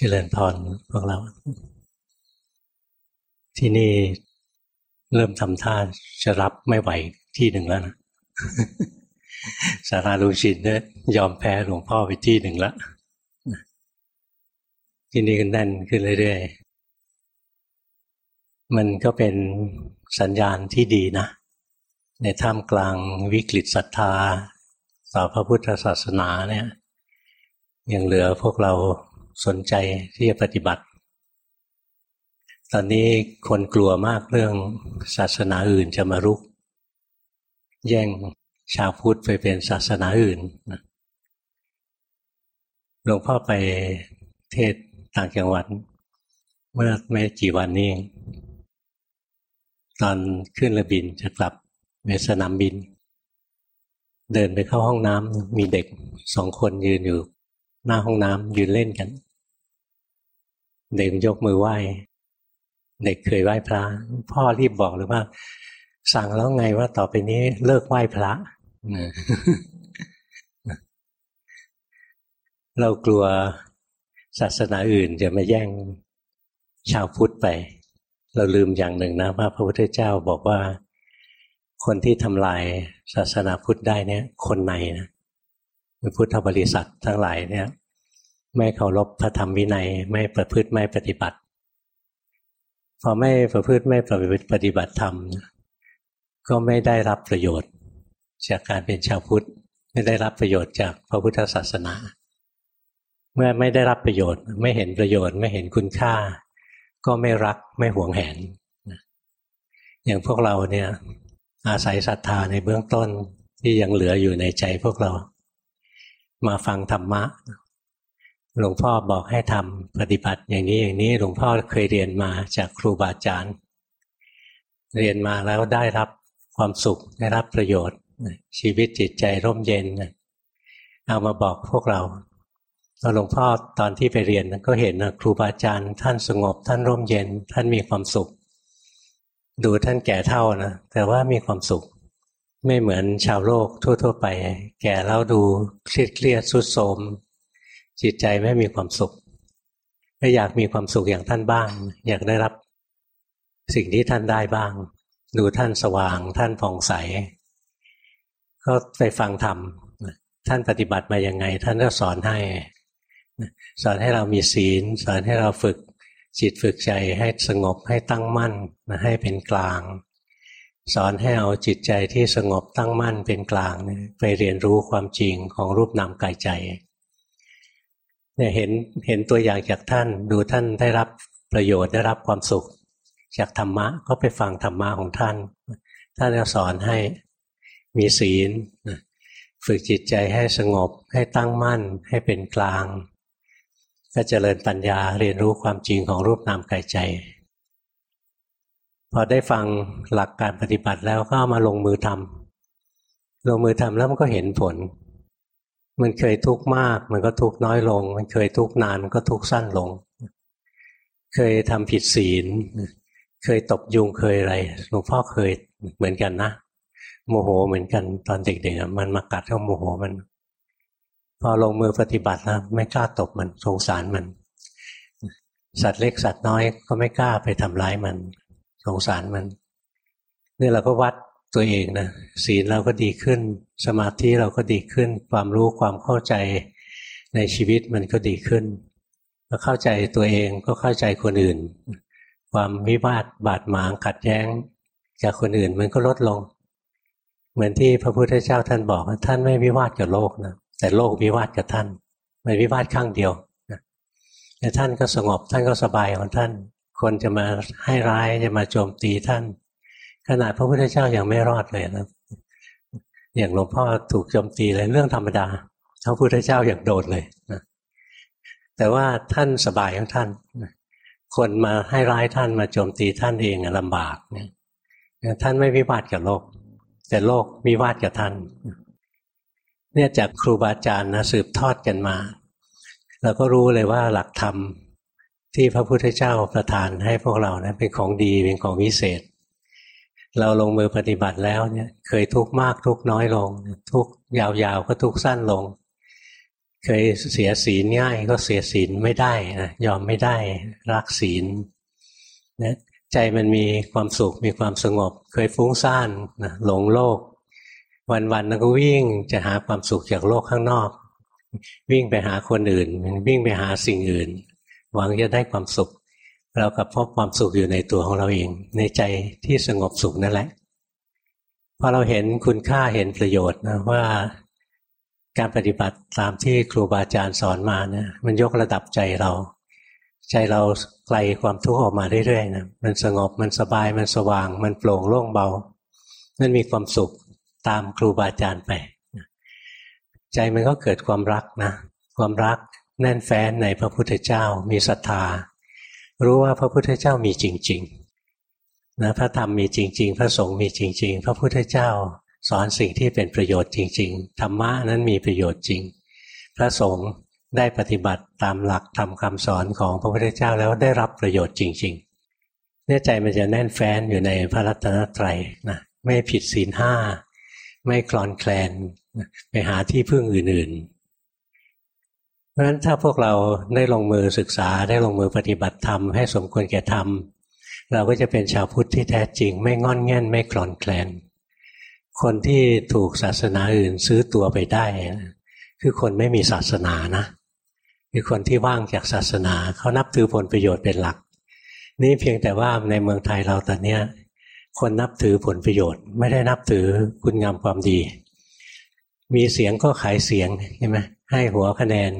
เจริญพรพวกเรา ที่นี่เริ่มทำท่าจะรับไม่ไหวที่หนึ่งแล้วนะสาราลุงชินเนี่ยยอมแพ้หลวงพ่อไปที่หนึ่งแล้วที่นี่ก็แน่นขึ้นเรื่อยๆมันก็เป็นสัญญาณที่ดีนะ ในท่ามกลางวิกฤตศรัทธาต่อพระพุทธศาสนาเนี่ยยังเหลือพวกเรา สนใจที่จะปฏิบัติ ตอนนี้คนกลัวมากเรื่องศาสนาอื่นจะมารุก แย่งชาวพุทธไปเป็นศาสนาอื่นหลวงพ่อไปเทศต่างจังหวัด เมื่อไม่กี่วันนี้ ตอนขึ้นระบินจะกลับเวสนามบิน เดินไปเข้าห้องน้ำมีเด็กสองคนยืนอยู่หน้าห้องน้ำยืนเล่นกัน เด็กยกมือไหว้เด็กเคยไหว้พระ พ่อรีบบอกเลยว่า สั่งแล้วไงว่าต่อไปนี้เลิกไหว้พระเรากลัวศาสนาอื่นจะมาแย่งชาวพุทธไป เราลืมอย่างหนึ่งนะว่าพระพุทธเจ้าบอกว่า คนที่ทำลายศาสนาพุทธได้เนี่ย คนในนะพุทธบริษัททั้งหลายเนี่ย ไม่เคารพพระธรรมวินัย ไม่ประพฤติไม่ปฏิบัติ พอไม่ประพฤติไม่ปฏิบัติธรรม ก็ไม่ได้รับประโยชน์ จากการเป็นชาวพุทธ ไม่ได้รับประโยชน์จากพระพุทธศาสนา เมื่อไม่ได้รับประโยชน์ ไม่เห็นประโยชน์ ไม่เห็นคุณค่า ก็ไม่รักไม่หวงแหน อย่างพวกเราเนี่ยอาศัยศรัทธาในเบื้องต้นที่ยังเหลืออยู่ในใจพวกเรา มาฟังธรรมะ หลวงพ่อบอกให้ทำปฏิบัติอย่างนี้อย่างนี้หลวงพ่อเคยเรียนมาจากครูบาอาจารย์ เรียนมาแล้วได้รับความสุขได้รับประโยชน์ ชีวิตจิตใจร่มเย็น เอามาบอกพวกเราตอนหลวงพ่อตอนที่ไปเรียนก็เห็นนะครูบาอาจารย์ ท่านสงบ ท่านร่มเย็น ท่านมีความสุข ดูท่านแก่เท่านะแต่ว่ามีความสุข ไม่เหมือนชาวโลกทั่ว ๆ ไป แก่แล้วดูเครียดเครียดสุดโทม จิตใจไม่มีความสุขก็อยากมีความสุขอย่างท่านบ้าง อยากได้รับสิ่งที่ท่านได้บ้าง ดูท่านสว่างท่านผ่องใส ก็ไปฟังธรรมท่านปฏิบัติมาอย่างไง ท่านก็สอนให้สอนให้เรามีศีล สอนให้เราฝึกจิตฝึกใจให้สงบให้ตั้งมั่นให้เป็นกลาง สอนให้เอาจิตใจที่สงบตั้งมั่นเป็นกลาง ไปเรียนรู้ความจริงของรูปนามกายใจ เนี่ยเห็นเห็นตัวอย่างจากท่าน ดูท่านได้รับประโยชน์ได้รับความสุข จากธรรมะก็ไปฟังธรรมะของท่าน ท่านก็สอนให้มีศีลฝึกจิตใจให้สงบ ให้ตั้งมั่น ให้เป็นกลาง ก็เจริญปัญญาเรียนรู้ความจริงของรูปนามกายใจ พอได้ฟังหลักการปฏิบัติแล้วก็มาลงมือทำลงมือทำแล้วมันก็เห็นผล มันเคยทุกข์มาก มันก็ทุกข์น้อยลง มันเคยทุกข์นานมันก็ทุกข์สั้นลง เคยทำผิดศีล เคยตบยุงเคยอะไรหลวงพ่อเคยเหมือนกันนะโมโหเหมือนกันตอนเด็กๆมันมากัดเข้าโมโหมัน พอลงมือปฏิบัติแล้วไม่กล้าตบมันสงสารมัน สัตว์เล็กสัตว์น้อยก็ไม่กล้าไปทำร้ายมัน สงสารมันนี่เราก็วัด ตัวเองนะศีลเราก็ดีขึ้น สมาธิเราก็ดีขึ้น ความรู้ความเข้าใจในชีวิตมันก็ดีขึ้นพอเข้าใจตัวเองก็เข้าใจคนอื่น ความวิวาทบาดหมางขัดแย้งจากคนอื่นมันก็ลดลง เหมือนที่พระพุทธเจ้าท่านบอกว่าท่านไม่วิวาทกับโลกนะแต่โลกวิวาทกับท่านมันวิวาทข้างเดียวนะแต่ท่านก็สงบท่านก็สบายของท่าน คนจะมาให้ร้ายจะมาโจมตีท่าน ขนาดพระพุทธเจ้ายัางไม่รอดเลยนะอย่างหลวงพ่อถูกโจมตีเลยเรื่องธรรมดาพระพุทธเจ้าอย่างโดดเลยนะแต่ว่าท่านสบายของท่านคนมาให้ร้ายท่านมาโจมตีท่านเองลำบากเนี่ยท่านไม่วิวาทกับโลก แต่โลกวิวาทกับท่าน เนี่ยจากครูบาอาจารย์นะสืบทอดกันมาเราก็รู้เลยว่าหลักธรรมที่พระพุทธเจ้าประทานให้พวกเรานะเป็นของดีเป็นของวิเศษ เราลงมือปฏิบัติแล้วเนี่ย เคยทุกข์มากทุกข์น้อยลง ทุกข์ยาวๆก็ทุกข์สั้นลง เคยเสียศีลง่ายก็เสียศีลไม่ได้นะยอมไม่ได้รักศีลนะใจมันมีความสุขมีความสงบ เคยฟุ้งซ่านนะหลงโลก วันๆก็วิ่งจะหาความสุขจากโลกข้างนอก วิ่งไปหาคนอื่น วิ่งไปหาสิ่งอื่น หวังจะได้ความสุข เรากับพบความสุขอยู่ในตัวของเราเอง ในใจที่สงบสุขนั่นแหละพอเราเห็นคุณค่าเห็นประโยชน์นะว่าการปฏิบัติตามที่ครูบาอาจารย์สอนมาเนะมันยกระดับใจเรา ใจเราไกลความทุกข์ออกมาเรื่อยๆนะมันสงบมันสบายมันสว่าง มันโปร่งโล่งเบามันมีความสุขตามครูบาอาจารย์ไปใจมันก็เกิดความรักนะ ความรักแน่นแฟ้นในพระพุทธเจ้า มีศรัทธา รู้ว่าพระพุทธเจ้ามีจริงๆนะพระธรรมมีจริง ๆ พระสงฆ์มีจริง ๆ พระพุทธเจ้าสอนสิ่งที่เป็นประโยชน์จริง ๆ ธรรมะนั้นมีประโยชน์จริง พระสงฆ์ได้ปฏิบัติตามหลักทำคำสอนของพระพุทธเจ้าแล้วได้รับประโยชน์จริงๆเนี่ยใจมันจะแน่นแฟ้นอยู่ในพระรัตนตรัยนะไม่ผิดศีลห้าไม่คลอนแคลนไปหาที่พึ่งอื่นๆ ราะฉะนั้นถ้าพวกเราได้ลงมือศึกษาได้ลงมือปฏิบัติธรรมให้สมควรแก่ธรรม เราก็จะเป็นชาวพุทธที่แท้จริง ไม่งอนแง่นไม่คลอนแคลน คนที่ถูกศาสนาอื่นซื้อตัวไปได้ คือคนไม่มีศาสนานะ คือคนที่ว่างจากศาสนา เขานับถือผลประโยชน์เป็นหลัก นี่เพียงแต่ว่าในเมืองไทยเราตอนนี้คนนับถือผลประโยชน์ ไม่ได้นับถือคุณงามความดี มีเสียงก็ขายเสียงใช่ไหมให้หัวคะแนน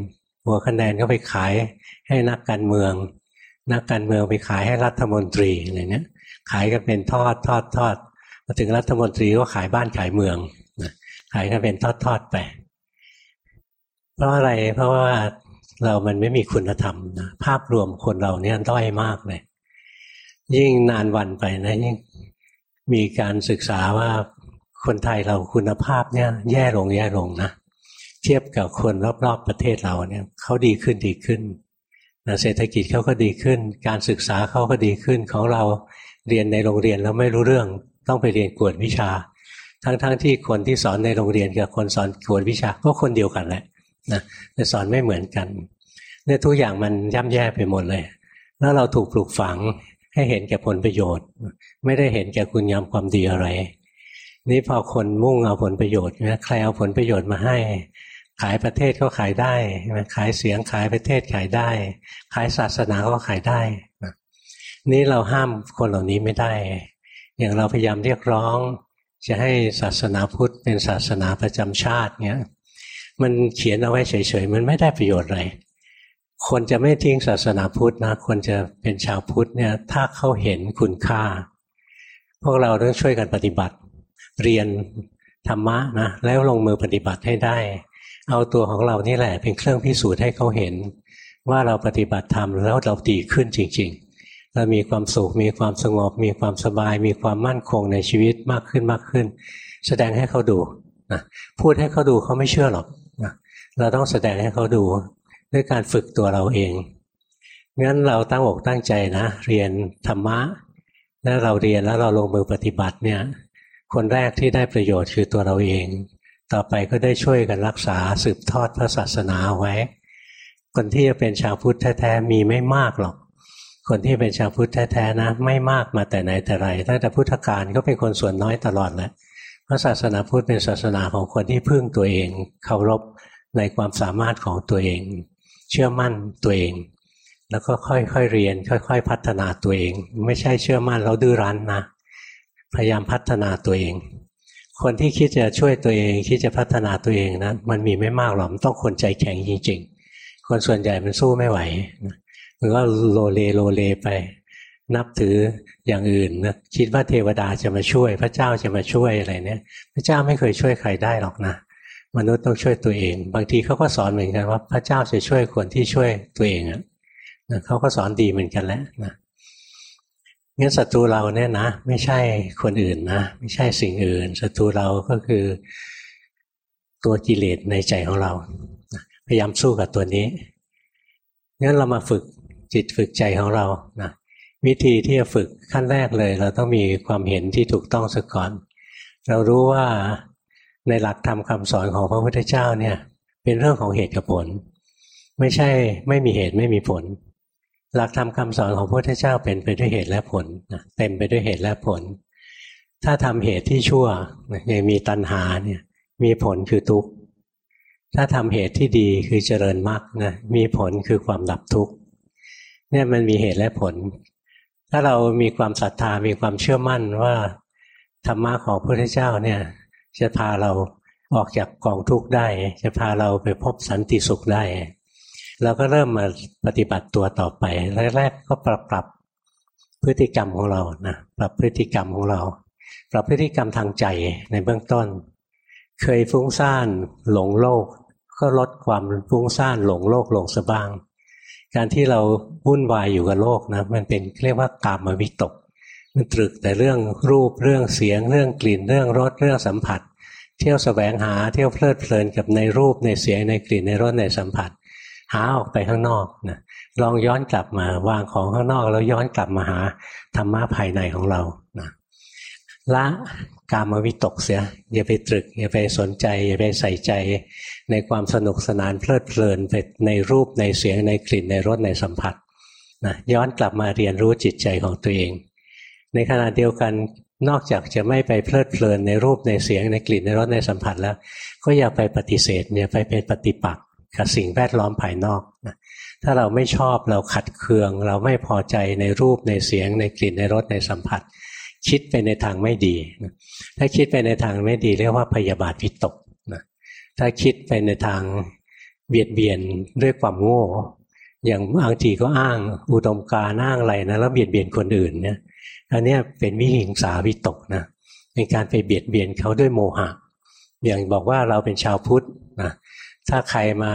หัวคะแนนก็ไปขายให้นักการเมือง นักการเมืองไปขายให้รัฐมนตรีอะไรเนี้ยขายกันเป็นทอดทอดทอดพอถึงรัฐมนตรีก็ขายบ้านขายเมืองขายกันเป็นทอดๆไป เพราะอะไรเพราะว่าเรามันไม่มีคุณธรรมนะภาพรวมคนเราเนี่ยด้อยมากเลย ยิ่งนานวันไปนะยิ่งมีการศึกษาว่าคนไทยเราคุณภาพเนี่ย แย่ลงแย่ลงนะ เทียบกับคนรอบ ๆ ประเทศเราเนี่ยเขาดีขึ้นดีขึ้นนะเศรษฐกิจเขาก็ดีขึ้น การศึกษาเขาก็ดีขึ้นของเราเรียนในโรงเรียนแล้วไม่รู้เรื่องต้องไปเรียนกวดวิชา ทั้งๆทที่คนที่สอนในโรงเรียนกับคนสอนกวดวิชาก็คนเดียวกันแหละนะแต่สอนไม่เหมือนกันเนี่ยทุกอย่างมันย่ำแย่ไปหมดเลย แล้วเราถูกปลูกฝังให้เห็นแก่ผลประโยชน์ ไม่ได้เห็นแก่คุณงามความดีอะไร นี่พอคนมุ่งเอาผลประโยชน์นะใครเอาผลประโยชน์มาให้ ขายประเทศก็ขายได้ขายเสียงขายประเทศขายได้ ขายศาสนาก็ขายได้นี่เราห้ามคนเหล่านี้ไม่ได้ อย่างเราพยายามเรียกร้อง จะให้ศาสนาพุทธเป็นศาสนาประจำชาติเนี้ยมันเขียนเอาไว้เฉยๆ มันไม่ได้ประโยชน์อะไร คนจะไม่ทิ้งศาสนาพุทธนะคนจะเป็นชาวพุทธเนี่ย ถ้าเขาเห็นคุณค่า พวกเราต้องช่วยกันปฏิบัติ เรียนธรรมะนะแล้วลงมือปฏิบัติให้ได้ เอาตัวของเรานี่แหละ เป็นเครื่องพิสูจน์ให้เขาเห็น ว่าเราปฏิบัติธรรมแล้วเราดีขึ้นจริง ๆ เรามีความสุขมีความสงบ มีความสบาย มีความมั่นคงในชีวิตมากขึ้นมากขึ้น แสดงให้เขาดูนะพูดให้เขาดูเขาไม่เชื่อหรอกนะเราต้องแสดงให้เขาดูด้วยการฝึกตัวเราเองงั้นเราตั้งอกตั้งใจนะ เรียนธรรมะแล้วเราเรียนแล้วเราลงมือปฏิบัติเนี่ย คนแรกที่ได้ประโยชน์คือตัวเราเอง ต่อไปก็ได้ช่วยกันรักษาสืบทอดพระศาสนาไว้ คนที่จะเป็นชาวพุทธแท้ๆมีไม่มากหรอก คนที่เป็นชาวพุทธแท้ๆนะ ไม่มากมาแต่ไหนแต่ไรตั้งแต่พุทธกาลก็เป็นคนส่วนน้อยตลอดแหละพระศาสนาพุทธเป็นศาสนาของคนที่พึ่งตัวเองเคารพในความสามารถของตัวเอง เชื่อมั่นตัวเอง แล้วก็ค่อยๆเรียน ค่อย ๆ พัฒนาตัวเอง ไม่ใช่เชื่อมั่นแล้วดื้อรั้นนะพยายามพัฒนาตัวเอง คนที่คิดจะช่วยตัวเองคิดจะพัฒนาตัวเองนะมันมีไม่มากหรอกมันต้องคนใจแข็งจริง ๆ คนส่วนใหญ่มันสู้ไม่ไหวมันก็โลเลโลเลไป นับถืออย่างอื่นนะคิดว่าเทวดาจะมาช่วย พระเจ้าจะมาช่วยอะไรเนี่ย พระเจ้าไม่เคยช่วยใครได้หรอกนะมนุษย์ต้องช่วยตัวเอง บางทีเขาก็สอนเหมือนกันว่า พระเจ้าจะช่วยคนที่ช่วยตัวเองอะเขาก็สอนดีเหมือนกันแหละนะ งั้นศัตรูเราเนี่ยนะ ไม่ใช่คนอื่นนะ ไม่ใช่สิ่งอื่นศัตรูเราก็คือตัวกิเลสในใจของเรา พยายามสู้กับตัวนี้งั้นเรามาฝึกจิตฝึกใจของเรานะวิธีที่จะฝึกขั้นแรกเลย เราต้องมีความเห็นที่ถูกต้องซะก่อน เรารู้ว่าในหลักธรรมคาสอนของพระพุทธเจ้าเนี่ย เป็นเรื่องของเหตุกับผล ไม่ใช่ไม่มีเหตุไม่มีผล หลักธรรมคาสอนของพระพุทธเจ้าเป็นไปด้วยเหตุและผลนะเต็มไปด้วยเหตุและผล ถ้าทำเหตุที่ชั่วยังมีตัณหาเนี่ยมีผลคือทุกข์ถ้าทำเหตุที่ดีคือเจริญมรรคนะมีผลคือความดับทุกข์เนี่ยมันมีเหตุและผล ถ้าเรามีความศรัทธามีความเชื่อมั่นว่าธรรมะของพระพุทธเจ้าเนี่ยจะพาเราออกจากกองทุกข์ได้ จะพาเราไปพบสันติสุขได้ เราก็เริ่มมาปฏิบัติตัวต่อไปแรกๆก็ปรับปรับพฤติกรรมของเรานะปรับพฤติกรรมของเรา ปรับพฤติกรรมทางใจในเบื้องต้น เคยฟุ้งซ่านหลงโลก ก็ลดความฟุ้งซ่านหลงโลกลงสบ้าง การที่เราวุ่นวายอยู่กับโลกนะมันเป็นเรียกว่ากามวิตก มันตรึกแต่เรื่องรูปเรื่องเสียง เรื่องกลิ่นเรื่องรสเรื่องสัมผัส เที่ยวสแสวงหาเที่ยวเพลิดเพลินกับในรูปในเสียงในกลิ่นในรสในสัมผัส หาออกไปข้างนอกนะลองย้อนกลับมาวางของข้างนอกแล้วย้อนกลับมาหาธรรมะภายในของเรานะละกามวิตกเสีย อย่าไปตรึก อย่าไปสนใจ อย่าไปใส่ใจในความสนุกสนานเพลิดเพลินไปในรูปในเสียงในกลิ่นในรสในสัมผัสนะย้อนกลับมาเรียนรู้จิตใจของตัวเอง ในขณะเดียวกันนอกจากจะไม่ไปเพลิดเพลินในรูปในเสียงในกลิ่นในรสในสัมผัสแล้ว ก็อย่าไปปฏิเสธเนี่ยไปเป็นปฏิปักษ์ กับสิ่งแวดล้อมภายนอกนะถ้าเราไม่ชอบเราขัดเคือง เราไม่พอใจในรูปในเสียง ในกลิ่นในรสในสัมผัส คิดไปในทางไม่ดีนะถ้าคิดไปในทางไม่ดีเรียกว่าพยาบาทวิตกนะถ้าคิดไปในทางเบียดเบียนด้วยความโง่ อย่างบางทีก็อ้างอุดมการอ้างอะไรนะแล้วเบียดเบียนคนอื่นเนี่ยอันนี้เป็นวิหิงสาวิตกนะเป็นการไปเบียดเบียนเขาด้วยโมหะ อย่างบอกว่าเราเป็นชาวพุทธนะ ถ้าใครมา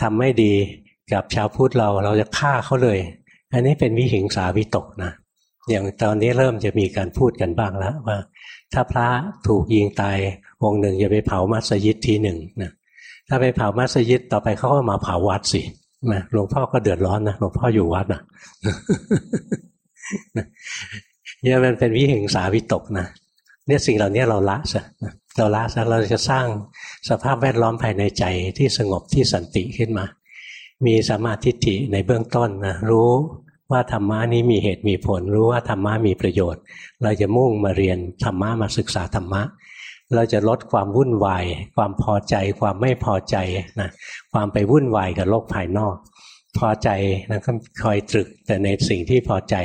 ทำไม่ดีกับชาวพุทธเราเราจะฆ่าเขาเลย อันนี้เป็นวิหิงสาวิตกนะอย่างตอนนี้เริ่มจะมีการพูดกันบ้างแล้วว่า ถ้าพระถูกยิงตายองหนึ่งอย่าไปเผามัสยิดทีหนึ่งนะถ้าไปเผามัสยิดต่อไปเขาก็มาเผาวัดสิหลวงพ่อก็เดือดร้อนนะหลวงพ่ออยู่วัดนะเนี่ยมันเป็นวิหิงสาวิตกนะเนี่ยสิ่งเหล่านี้เราละซะ เราละซะเราจะสร้างสภาพแวดล้อมภายในใจที่สงบที่สันติขึ้นมา มีสมาธิิในเบื้องต้นนะรู้ว่าธรรมะนี้มีเหตุมีผล รู้ว่าธรรมะมีประโยชน์ เราจะมุ่งมาเรียนธรรมะมาศึกษาธรรมะ เราจะลดความวุ่นวาย ความพอใจ ความไม่พอใจนะความไปวุ่นวายกับโลกภายนอก พอใจนะก็คอยตรึกแต่ในสิ่งที่พอใจ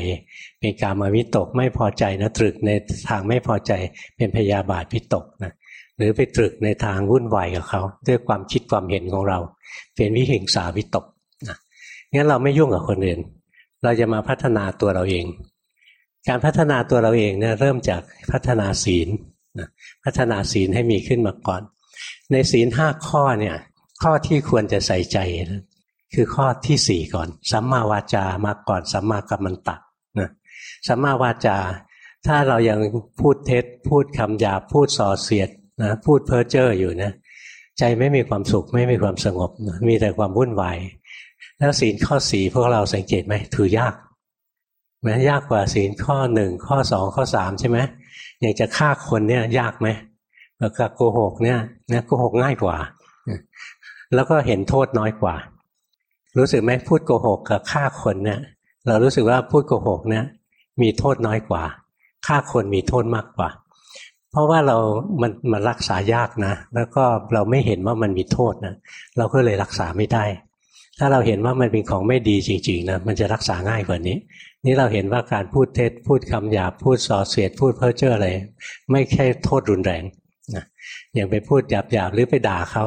เป็นการมาวิตกไม่พอใจนะตรึกในทางไม่พอใจเป็นพยาบาทวิตกนะ หรือไปตรึกในทางวุ่นวายกับเขา ด้วยความคิดความเห็นของเรา เป็นวิหิงสาวิตกนะงั้นเราไม่ยุ่งกับคนอื่น เราจะมาพัฒนาตัวเราเอง การพัฒนาตัวเราเองเนี่ยเริ่มจากพัฒนาศีลนะพัฒนาศีลให้มีขึ้นมาก่อน ในศีลห้าข้อเนี่ยข้อที่ควรจะใส่ใจนะคือข้อที่สี่ก่อนสัมมาวาจามาก่อนสัมมากัมมันตะนะสัมมาวาจา ถ้าเรายังพูดเท็จ พูดคำหยาพูดส่อเสียด นะพูดเพ้อเจ้ออยู่นะใจไม่มีความสุขไม่มีความสงบมีแต่ความวุ่นวายแล้วศีลข้อสี่พวกเราสังเกตไหมถือยากแม้ยากกว่าศีลข้อหนึ่งข้อสองข้อสามใช่ไหมอยางจะฆ่าคนเนี่ยยากไหมแล้วก็โกหกเนี่ยนะโกหกง่ายกว่า แล้วก็เห็นโทษน้อยกว่า รู้สึกไหมพูดโกหกกับฆ่าคนเนี่ยเรารู้สึกว่าพูดโกหกเนี่ยมีโทษน้อยกว่าฆ่าคนมีโทษมากกว่า เพราะว่าเรา มันมันรักษายากนะ แล้วก็เราไม่เห็นว่ามันมีโทษนะ เราก็เลยรักษาไม่ได้ ถ้าเราเห็นว่ามันเป็นของไม่ดีจริงๆนะ มันจะรักษาง่ายกว่านี้ นี่เราเห็นว่าการพูดเท็จ พูดคำหยาบ พูดส่อเสียด พูดเพ้อเจ้ออะไร ไม่แค่โทษรุนแรงนะอย่างไปพูดหยาบๆหรือไปด่าเขา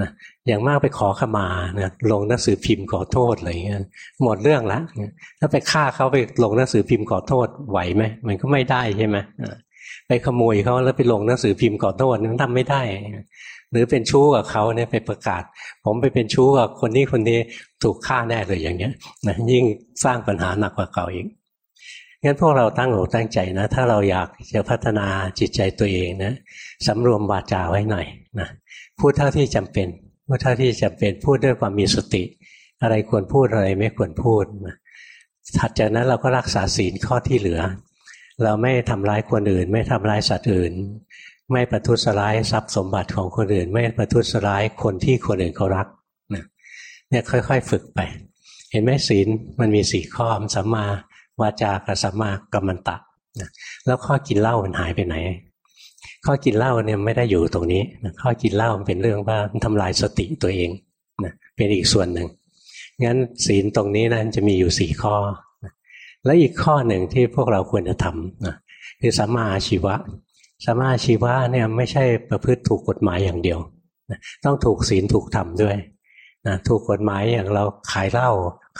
นะอย่างมากไปขอขมานะลงหนังสือพิมพ์ขอโทษอะไรเงี้ยหมดเรื่องละถ้าไปฆ่าเขาไปลงหนังสือพิมพ์ขอโทษไหวไหมมันก็ไม่ได้ใช่ไหม ไปขโมยเขาแล้วไปลงหนังสือพิมพ์ขอโทษมันทำไม่ได้ หรือเป็นชู้กับเขาเนี่ยไปประกาศ ผมไปเป็นชู้กับคนนี้คนนี้ถูกฆ่าแน่เลยอย่างเงี้ยนะยิ่งสร้างปัญหาหนักกว่าเก่าอีกงั้นพวกเราตั้งอกตั้งใจนะ ถ้าเราอยากจะพัฒนาจิตใจตัวเองนะสำรวมวาจาไว้หน่อยนะพูดเท่าที่จำเป็นพูดเท่าที่จำเป็นพูดด้วยความมีสติ อะไรควรพูดอะไรไม่ควรพูดถัดจากนั้นเราก็รักษาศีลข้อที่เหลือ เราไม่ทำร้ายคนอื่น ไม่ทำร้ายสัตว์อื่น ไม่ประทุษร้ายทรัพย์สมบัติของคนอื่น ไม่ประทุษร้ายคนที่คนอื่นเขารักเนี่ยค่อย ๆ ฝึกไป เห็นไหมศีลมันมีสี่ข้อมสัมมาวาจากับสัมมากัมมันตะแล้วข้อกินเหล้ามันหายไปไหน ข้อกินเหล้าเนี่ยไม่ได้อยู่ตรงนี้ข้อกินเหล้ามันเป็นเรื่องว่าทำลายสติตัวเองเป็นอีกส่วนหนึ่งงั้นศีลตรงนี้นะจะมีอยู่สี่ข้อ และอีกข้อหนึ่งที่พวกเราควรจะทำนะคือสัมมาอาชีวะสัมมาอาชีวะเนี่ยไม่ใช่ประพฤติถูกกฎหมายอย่างเดียวต้องถูกศีลถูกธรรมด้วยนะถูกกฎหมายอย่างเราขายเหล้า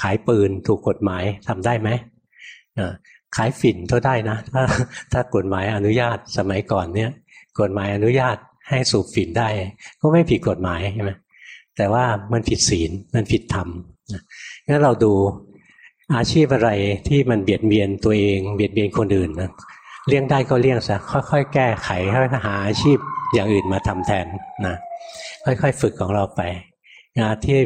ขายปืนถูกกฎหมายทำได้ไหมขายฝิ่นก็ได้นะถ้าถ้ากฎหมายอนุญาตสมัยก่อนเนี่ยกฎหมายอนุญาตให้สูบฝิ่นได้ ก็ไม่ผิดกฎหมายใช่ไหมแต่ว่ามันผิดศีลมันผิดธรรมงั้นเราดู อาชีพอะไรที่มันเบียดเบียนตัวเอง เบียดเบียนคนอื่นนะเลี่ยงได้ก็เลี่ยงซะค่อยๆ แก้ไขค่อยๆหาอาชีพอย่างอื่นมาทำแทนนะค่อยๆ ฝึกของเราไปงานที่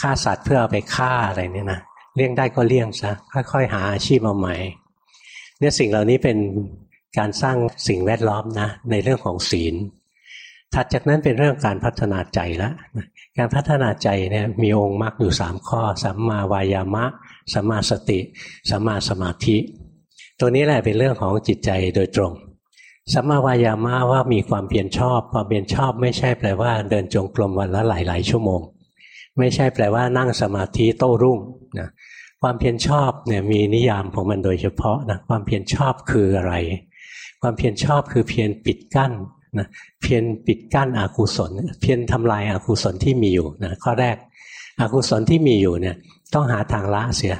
ฆ่าสัตว์เพื่อเอาไปฆ่าอะไรเนี่ยนะเลี่ยงได้ก็เลี่ยงซะค่อยๆ หาอาชีพมาใหม่เนี่ยสิ่งเหล่านี้เป็นการสร้างสิ่งแวดล้อมนะในเรื่องของศีล ถัดจากนั้นเป็นเรื่องการพัฒนาใจแล้วการพัฒนาใจเนี่ยมีองค์มรรคอยู่สามข้อสัมมาวายามะ สัมมาสติสัมมาสมาธิ ตัวนี้แหละเป็นเรื่องของจิตใจโดยตรงสัมมาวายามะว่ามีความเพียรชอบ ความเพียรชอบไม่ใช่แปลว่า เดินจงกรมวันละหลาย ๆ ชั่วโมง ไม่ใช่แปลว่านั่งสมาธิโต้รุ่งนะความเพียรชอบเนี่ยมีนิยามของมันโดยเฉพาะนะความเพียรชอบคืออะไร ความเพียรชอบคือเพียรปิดกั้นนะเพียรปิดกั้นอกุศล เพียรทำลายอากุศลที่มีอยู่นะข้อแรกอกุศลที่มีอยู่เนี่ย ต้องหาทางละเสีย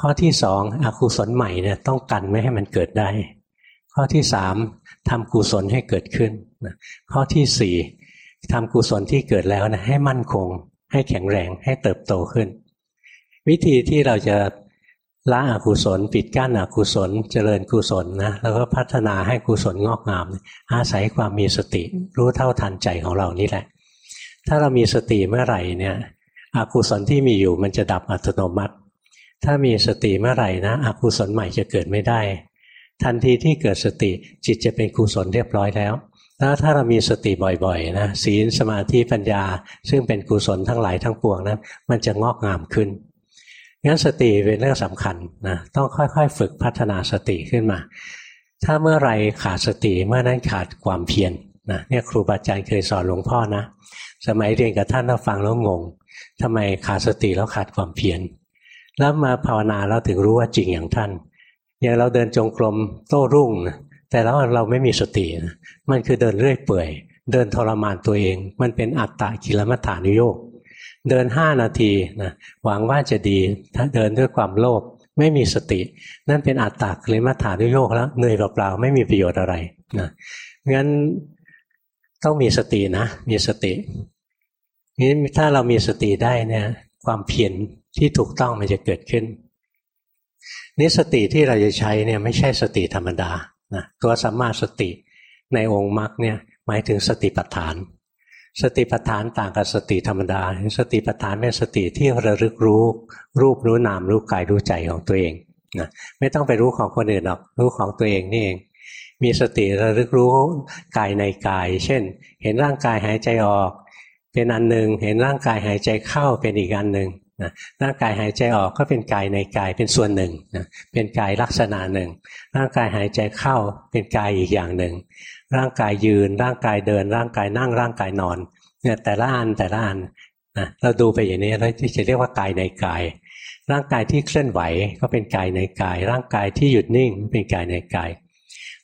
ข้อที่สองอกุศลใหม่เนี่ยต้องกันไม่ให้มันเกิดได้ ข้อที่สามทำกุศลให้เกิดขึ้นนะข้อที่สี่ทำกุศลที่เกิดแล้วนะให้มั่นคง ให้แข็งแรงให้เติบโตขึ้น วิธีที่เราจะละอกุศล ปิดกั้นอกุศล เจริญกุศลนะแล้วก็พัฒนาให้กุศลงอกงาม อาศัยความมีสติ รู้เท่าทันใจของเรานี่แหละ ถ้าเรามีสติเมื่อไหร่เนี่ย อกุศลที่มีอยู่มันจะดับอัตโนมัติ ถ้ามีสติเมื่อไหร่นะอกุศลใหม่จะเกิดไม่ได้ ทันทีที่เกิดสติจิตจะเป็นกุศลเรียบร้อยแล้วแล้วถ้าเรามีสติบ่อยๆนะศีลสมาธิปัญญา ซึ่งเป็นกุศลทั้งหลายทั้งปวงนะั้นมันจะงอกงามขึ้นงั้นสติเป็นเรื่องสำคัญนะต้องค่อยๆ ฝึกพัฒนาสติขึ้นมา ถ้าเมื่อไรขาดสติเมื่อนั้นขาดความเพียรนะเนี่ยครูบาอาจารย์เคยสอนหลวงพ่อนะ สมัยเรียนกับท่านเราฟังแล้วงง ทำไมขาดสติแล้วขาดความเพียรแล้วมาภาวนาเราถึงรู้ว่าจริงอย่างท่าน อย่างเราเดินจงกรมโต้รุ่งนะแต่แล้วเราไม่มีสตินะมันคือเดินเรื่อยเปื่อย เดินทรมานตัวเอง มันเป็นอัตตะกิลมัฏฐานุโยกเดินห้านาทีนะหวังว่าจะดีถ้าเดินด้วยความโลภไม่มีสติ นั่นเป็นอัตตาคลิมัฐานุโยกแล้วเหนื่อยเปล่าๆไม่มีประโยชน์อะไรนะงั้นต้องมีสตินะ มีสติ นี้ถ้าเรามีสติได้เนี่ยความเพียรที่ถูกต้องมันจะเกิดขึ้นนี่สติที่เราจะใช้เนี่ยไม่ใช่สติธรรมดานะตัวสัมมาสติในองค์มรรคเนี่ยหมายถึงสติปัฏฐาน สติปัฏฐานต่างกับสติธรรมดา สติปัฏฐานเป็นสติที่ระลึกรู้ รูปรู้นามรู้กายรู้ใจของตัวเองนะไม่ต้องไปรู้ของคนอื่นหรอกรู้ของตัวเองนี่เอง มีสติระลึกรู้กายในกาย เช่น เห็นร่างกายหายใจออก เป็นอันหนึ่งเห็นร่างกายหายใจเข้าเป็นอีกอันหนึ่งนะร่างกายหายใจออกก็เป็นกายในกายเป็นส่วนหนึ่งนะเป็นกายลักษณะหนึ่ง ร่างกายหายใจเข้าเป็นกายอีกอย่างหนึ่ง ร่างกายยืน ร่างกายเดิน ร่างกายนั่งร่างกายนอนเนี่ยแต่ละอันแต่ละอันนะเราดูไปอย่างนี้แล้วจะเรียกว่ากายในกาย ร่างกายที่เคลื่อนไหวก็เป็นกายในกาย ร่างกายที่หยุดนิ่งเป็นกายในกาย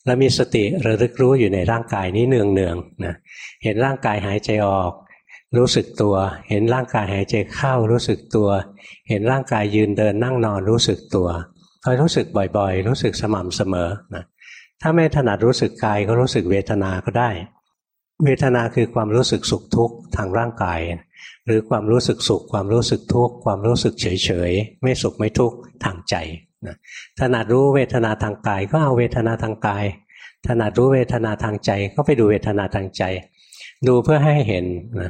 เรามีสติระลึกรู้อยู่ในร่างกายนี้เนืองเนืองนะเห็นร่างกายหายใจออก รู้สึกตัว เห็นร่างกายหายใจเข้ารู้สึกตัว เห็นร่างกายยืนเดินนั่งนอนรู้สึกตัวคอยรู้สึกบ่อยๆ รู้สึกสม่ำเสมอนะถ้าไม่ถนัดรู้สึกกายก็รู้สึกเวทนาก็ได้ เวทนาคือความรู้สึกสุขทุกข์ทางร่างกาย หรือความรู้สึกสุขความรู้สึกทุกข์ความรู้สึกเฉยเฉยไม่สุขไม่ทุกข์ทางใจนะถนัดรู้เวทนาทางกายก็เอาเวทนาทางกายถนัดรู้เวทนาทางใจก็ไปดูเวทนาทางใจ ดูเพื่อให้เห็น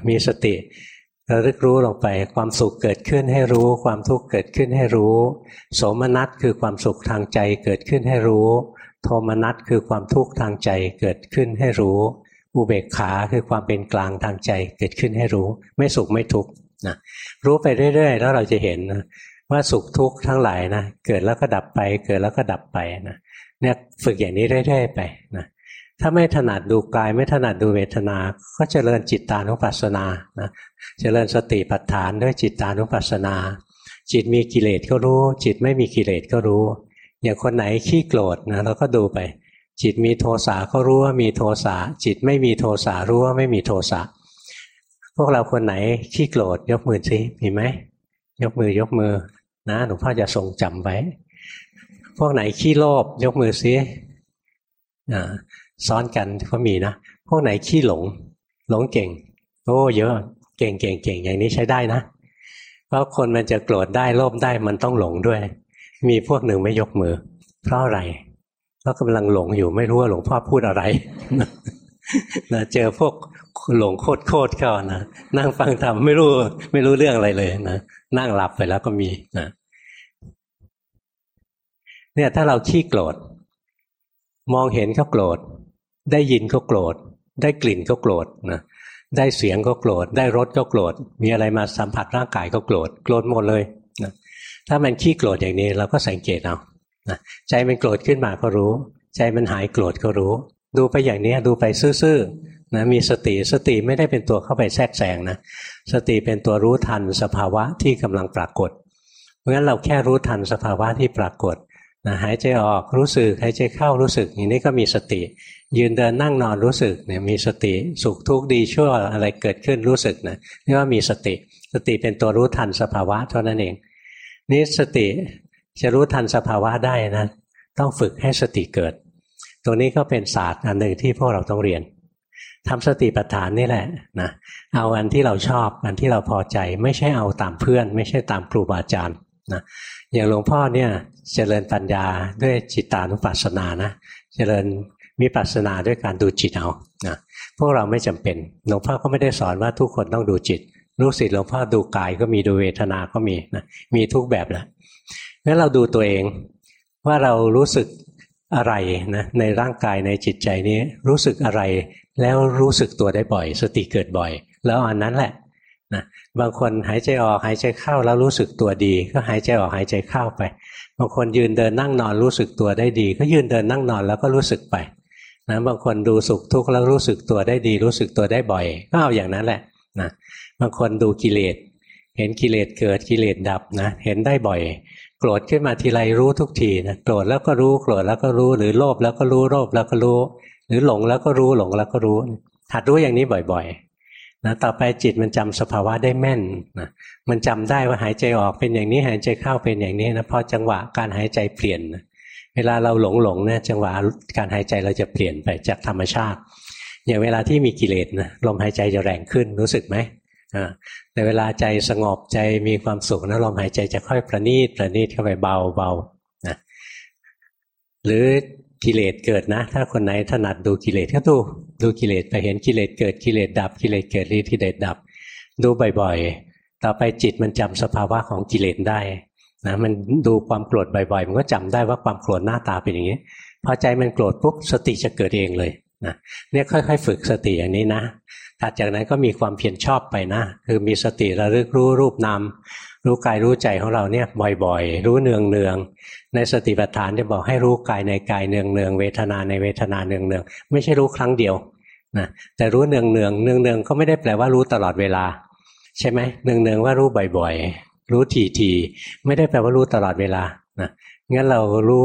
มีสติระลึกรู้ลงไปความสุขเกิดขึ้นให้รู้ ความทุกข์เกิดขึ้นให้รู้ โสมนัสคือความสุขทางใจเกิดขึ้นให้รู้ โทมนัสคือความทุกข์ทางใจเกิดขึ้นให้รู้ อุเบกขาคือความเป็นกลางทางใจเกิดขึ้นให้รู้ ไม่สุขไม่ทุกข์นะรู้ไปเรื่อยๆ แล้วเราจะเห็นนะว่าสุขทุกข์ทั้งหลายนะเกิดแล้วก็ดับไป เกิดแล้วก็ดับไปนะเนี่ยฝึกอย่างนี้เรื่อยๆไปนะ ถ้าไม่ถนัดดูกาย ไม่ถนัดดูเวทนา ก็เจริญจิตตานุปัสสนานะเจริญสติปัฏฐานด้วยจิตตานุปัสสนา จิตมีกิเลสก็รู้ จิตไม่มีกิเลสก็รู้ อย่างคนไหนขี้โกรธนะเราก็ดูไป จิตมีโทสะก็รู้ว่ามีโทสะจิตไม่มีโทสะรู้ว่าไม่มีโทสะพวกเราคนไหนขี้โกรธยกมือสิมีไหมยกมือยกมือนะหลวงพ่อจะทรงจำไว้ พวกไหนขี้โลภยกมือซิ ซ้อนกันก็มีนะ พวกไหนขี้หลง หลงเก่ง โอ้เยอะเก่งเก่งเก่งอย่างนี้ใช้ได้นะ เพราะคนมันจะโกรธได้โลภได้มันต้องหลงด้วย มีพวกหนึ่งไม่ยกมือ เพราะอะไรเพราะกำลังหลงอยู่ไม่รู้ว่าหลวงพ่อพูดอะไรนะเจอพวกหลงโคตรโคตรเข้านะนั่งฟังธรรมไม่รู้ไม่รู้เรื่องอะไรเลยนะนั่งหลับไปแล้วก็มีนะเนี่ยถ้าเราขี้โกรธ มองเห็นก็โกรธ ได้ยินก็โกรธ ได้กลิ่นก็โกรธนะได้เสียงก็โกรธ ได้รสก็โกรธ มีอะไรมาสัมผัสร่างกายก็โกรธ โกรธหมดเลยนะถ้ามันขี้โกรธอย่างนี้เราก็สังเกตเอานะใจมันโกรธขึ้นมาก็รู้ ใจมันหายโกรธก็รู้ ดูไปอย่างนี้ดูไปซื่อๆนะมีสติสติไม่ได้เป็นตัวเข้าไปแทรกแซงนะสติเป็นตัวรู้ทันสภาวะที่กำลังปรากฏ เพราะฉะนั้นเราแค่รู้ทันสภาวะที่ปรากฏนะหายใจออกรู้สึกหายใจเข้ารู้สึกอย่างนี้ก็มีสติ ยืนเดินนั่งนอนรู้สึกเนี่ยมีสติสุขทุกข์ดีชั่วอะไรเกิดขึ้นรู้สึกนะนี่ว่ามีสติ สติเป็นตัวรู้ทันสภาวะเท่านั้นเอง นี่สติจะรู้ทันสภาวะได้นะ ต้องฝึกให้สติเกิด ตรงนี้ก็เป็นศาสตร์อันหนึ่งที่พวกเราต้องเรียนทำสติปัฏฐานนี่แหละนะเอาอันที่เราชอบอันที่เราพอใจ ไม่ใช่เอาตามเพื่อน ไม่ใช่ตามครูบาอาจารย์นะอย่างหลวงพ่อเนี่ยเจริญปัญญาด้วยจิตตานุปัสสนานะเจริญ มีปัสนาด้วยการดูจิตเอานะพวกเราไม่จำเป็นหลวงพ่อก็ไม่ได้สอนว่าทุกคนต้องดูจิตลูกศิษย์หลวงพ่อดูกายก็มีดูเวทนาก็มีนะมีทุกแบบแหละงั้นเราดูตัวเองว่าเรารู้สึกอะไรนะในร่างกายในจิตใจนี้รู้สึกอะไร แล้วรู้สึกตัวได้บ่อย สติเกิดบ่อย แล้วอันนั้นแหละนะบางคนหายใจออกหายใจเข้าแล้วรู้สึกตัวดี ก็หายใจออกหายใจเข้าไป บางคนยืนเดินนั่งนอนรู้สึกตัวได้ดี ก็ยืนเดินนั่งนอนแล้วก็รู้สึกไป นะบางคนดูสุขทุกข์แล้วรู้สึกตัวได้ดี รู้สึกตัวได้บ่อย ก็เอาอย่างนั้นแหละนะบางคนดูกิเลสเห็นกิเลสเกิดกิเลสดับนะเห็นได้บ่อย โกรธขึ้นมาทีไรรู้ทุกทีนะโกรธแล้วก็รู้โกรธแล้วก็รู้หรือโลภแล้วก็รู้โลภแล้วก็รู้ หรือหลงแล้วก็รู้หลงแล้วก็รู้หัดรู้อย่างนี้บ่อยๆนะต่อไปจิตมันจำสภาวะได้แม่นนะมันจำได้ว่าหายใจออกเป็นอย่างนี้หายใจเข้าเป็นอย่างนี้นะพอจังหวะการหายใจเปลี่ยนนะ เวลาเราหลงหลงเนี่ยจังหวะการหายใจเราจะเปลี่ยนไปจากธรรมชาติ อย่างเวลาที่มีกิเลสนะลมหายใจจะแรงขึ้นรู้สึกไหมแต่เวลาใจสงบใจมีความสุขนะลมหายใจจะค่อยประณีตประณีตเข้าไปเบาเบานะหรือกิเลสเกิดนะ ถ้าคนไหนถนัดดูกิเลสก็ดูดูกิเลสไปเห็นกิเลสเกิดกิเลสดับกิเลสเกิดรีกิเลสดับ ดูบ่อยๆ ต่อไปจิตมันจำสภาวะของกิเลสได้ นะมันดูความโกรธบ่อยๆ มันก็จำได้ว่าความโกรธหน้าตาเป็นอย่างนี้ พอใจมันโกรธปุ๊บสติจะเกิดเองเลยนะเนี่ยค่อยๆ ฝึกสติอย่างนี้นะถัดจากนั้นก็มีความเพียรชอบไปนะ คือมีสติระลึกรู้รูปนามรู้กายรู้ใจของเราเนี่ยบ่อยๆ รู้เนืองเนืองในสติปัฏฐานจะบอกให้รู้กายในกายเนืองเนืองเวทนาในเวทนาเนืองเนืองไม่ใช่รู้ครั้งเดียวนะแต่รู้เนืองเนืองเนืองเนืองก็ไม่ได้แปลว่ารู้ตลอดเวลา ใช่ไหมเนืองเนืองว่ารู้บ่อย รู้ทีทีไม่ได้แปลว่ารู้ตลอดเวลานะงั้นเรารู้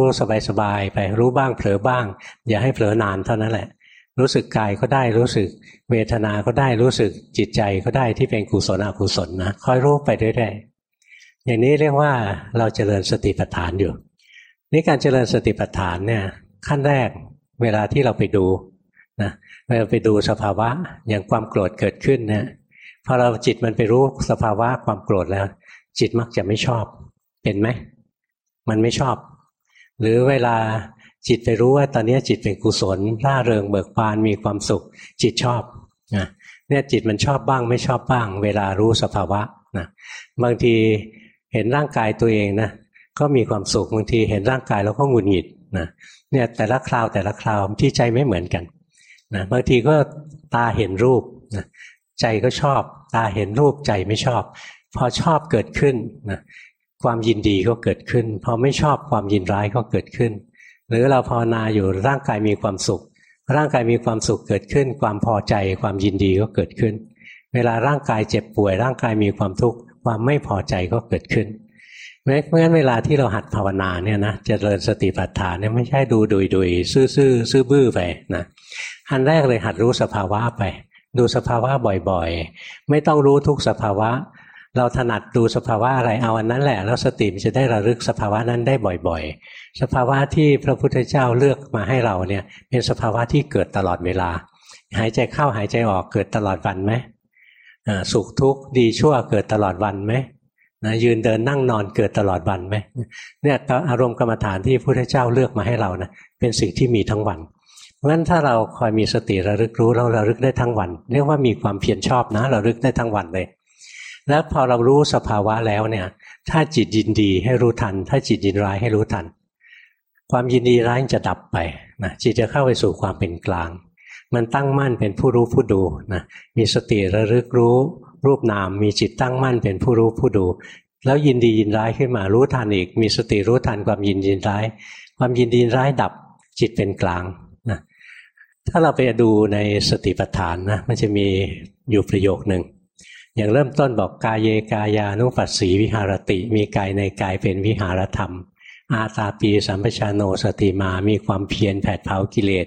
สบายๆไปรู้บ้างเผลอบ้าง อย่าให้เผลอนานเท่านั้นแหละ รู้สึกกายก็ได้รู้สึกเวทนาก็ได้รู้สึกจิตใจก็ได้ที่เป็นกุศลอกุศลนะคอยรู้ไปเรื่อยๆอย่างนี้เรียกว่าเราเจริญสติปัฏฐานอยู่นี่การเจริญสติปัฏฐานเนี่ยขั้นแรกเวลาที่เราไปดูนะเวลาไปดูสภาวะอย่างความโกรธเกิดขึ้นเนี่ยพอเราจิตมันไปรู้สภาวะความโกรธแล้ว จิตมักจะไม่ชอบ เป็นไหม มันไม่ชอบ หรือเวลาจิตไปรู้ว่าตอนนี้จิตเป็นกุศลร่าเริงเบิกบานมีความสุข จิตชอบนะเนี่ยจิตมันชอบบ้างไม่ชอบบ้าง เวลารู้สภาวะนะบางทีเห็นร่างกายตัวเองนะก็มีความสุขบางทีเห็นร่างกายแล้วก็หงุดหงิดนะเนี่ยแต่ละคราวแต่ละคราวที่ใจไม่เหมือนกันนะบางทีก็ตาเห็นรูปนะใจก็ชอบ ตาเห็นรูปใจไม่ชอบ พอชอบเกิดขึ้นนะความยินดีก็เกิดขึ้น พอไม่ชอบความยินร้ายก็เกิดขึ้น หรือเราภาวนาอยู่ร่างกายมีความสุข ร่างกายมีความสุขเกิดขึ้น ความพอใจความยินดีก็เกิดขึ้น เวลาร่างกายเจ็บป่วย ร่างกายมีความทุกข์ความไม่พอใจก็เกิดขึ้นเพราะงั้นเวลาที่เราหัดภาวนาเนี่ยนะจะเริญสติปัฏฐานเนี่ยไม่ใช่ดูดุยดุยซื่อซื่อซื่อบื้อไปนะอันแรกเลยหัดรู้สภาวะไป ดูสภาวะบ่อยๆ ไม่ต้องรู้ทุกสภาวะ เราถนัดดูสภาวะอะไรเอาอันนั้นแหละ แล้วสติมันจะได้ระลึกสภาวะนั้นได้บ่อย ๆ สภาวะที่พระพุทธเจ้าเลือกมาให้เราเนี่ย เป็นสภาวะที่เกิดตลอดเวลา หายใจเข้าหายใจออกเกิดตลอดวันไหมสุขทุกข์ดีชั่วเกิดตลอดวันไหมนะยืนเดินนั่งนอนเกิดตลอดวันไหมเนี่ยอารมณ์กรรมฐานที่พระพุทธเจ้าเลือกมาให้เรานะเป็นสิ่งที่มีทั้งวันเพราะฉะนั้นถ้าเราคอยมีสติระลึกรู้เราระลึกได้ทั้งวัน เรียกว่ามีความเพียรชอบนะราลึกได้ทั้งวันเลย แล้วพอเรารู้สภาวะแล้วเนี่ย ถ้าจิตยินดีให้รู้ทัน ถ้าจิตยินร้ายให้รู้ทัน ความยินดีร้ายจะดับไปนะจิตจะเข้าไปสู่ความเป็นกลาง มันตั้งมั่นเป็นผู้รู้ผู้ดูนะมีสติระลึกรู้ รูปนามมีจิตตั้งมั่นเป็นผู้รู้ผู้ดู แล้วยินดียินร้ายขึ้นมารู้ทันอีก มีสติรู้ทันความยินยินร้าย ความยินดีร้ายดับจิตเป็นกลางนะถ้าเราไปดูในสติปัฏฐานนะมันจะมีอยู่ประโยคหนึ่ง อย่างเริ่มต้นบอกกายเยกายานุปัสสีวิหารติ มีกายในกายเป็นวิหารธรรม อาตาปีสัมปชานโนสติมา มีความเพียรแผดเผากิเลส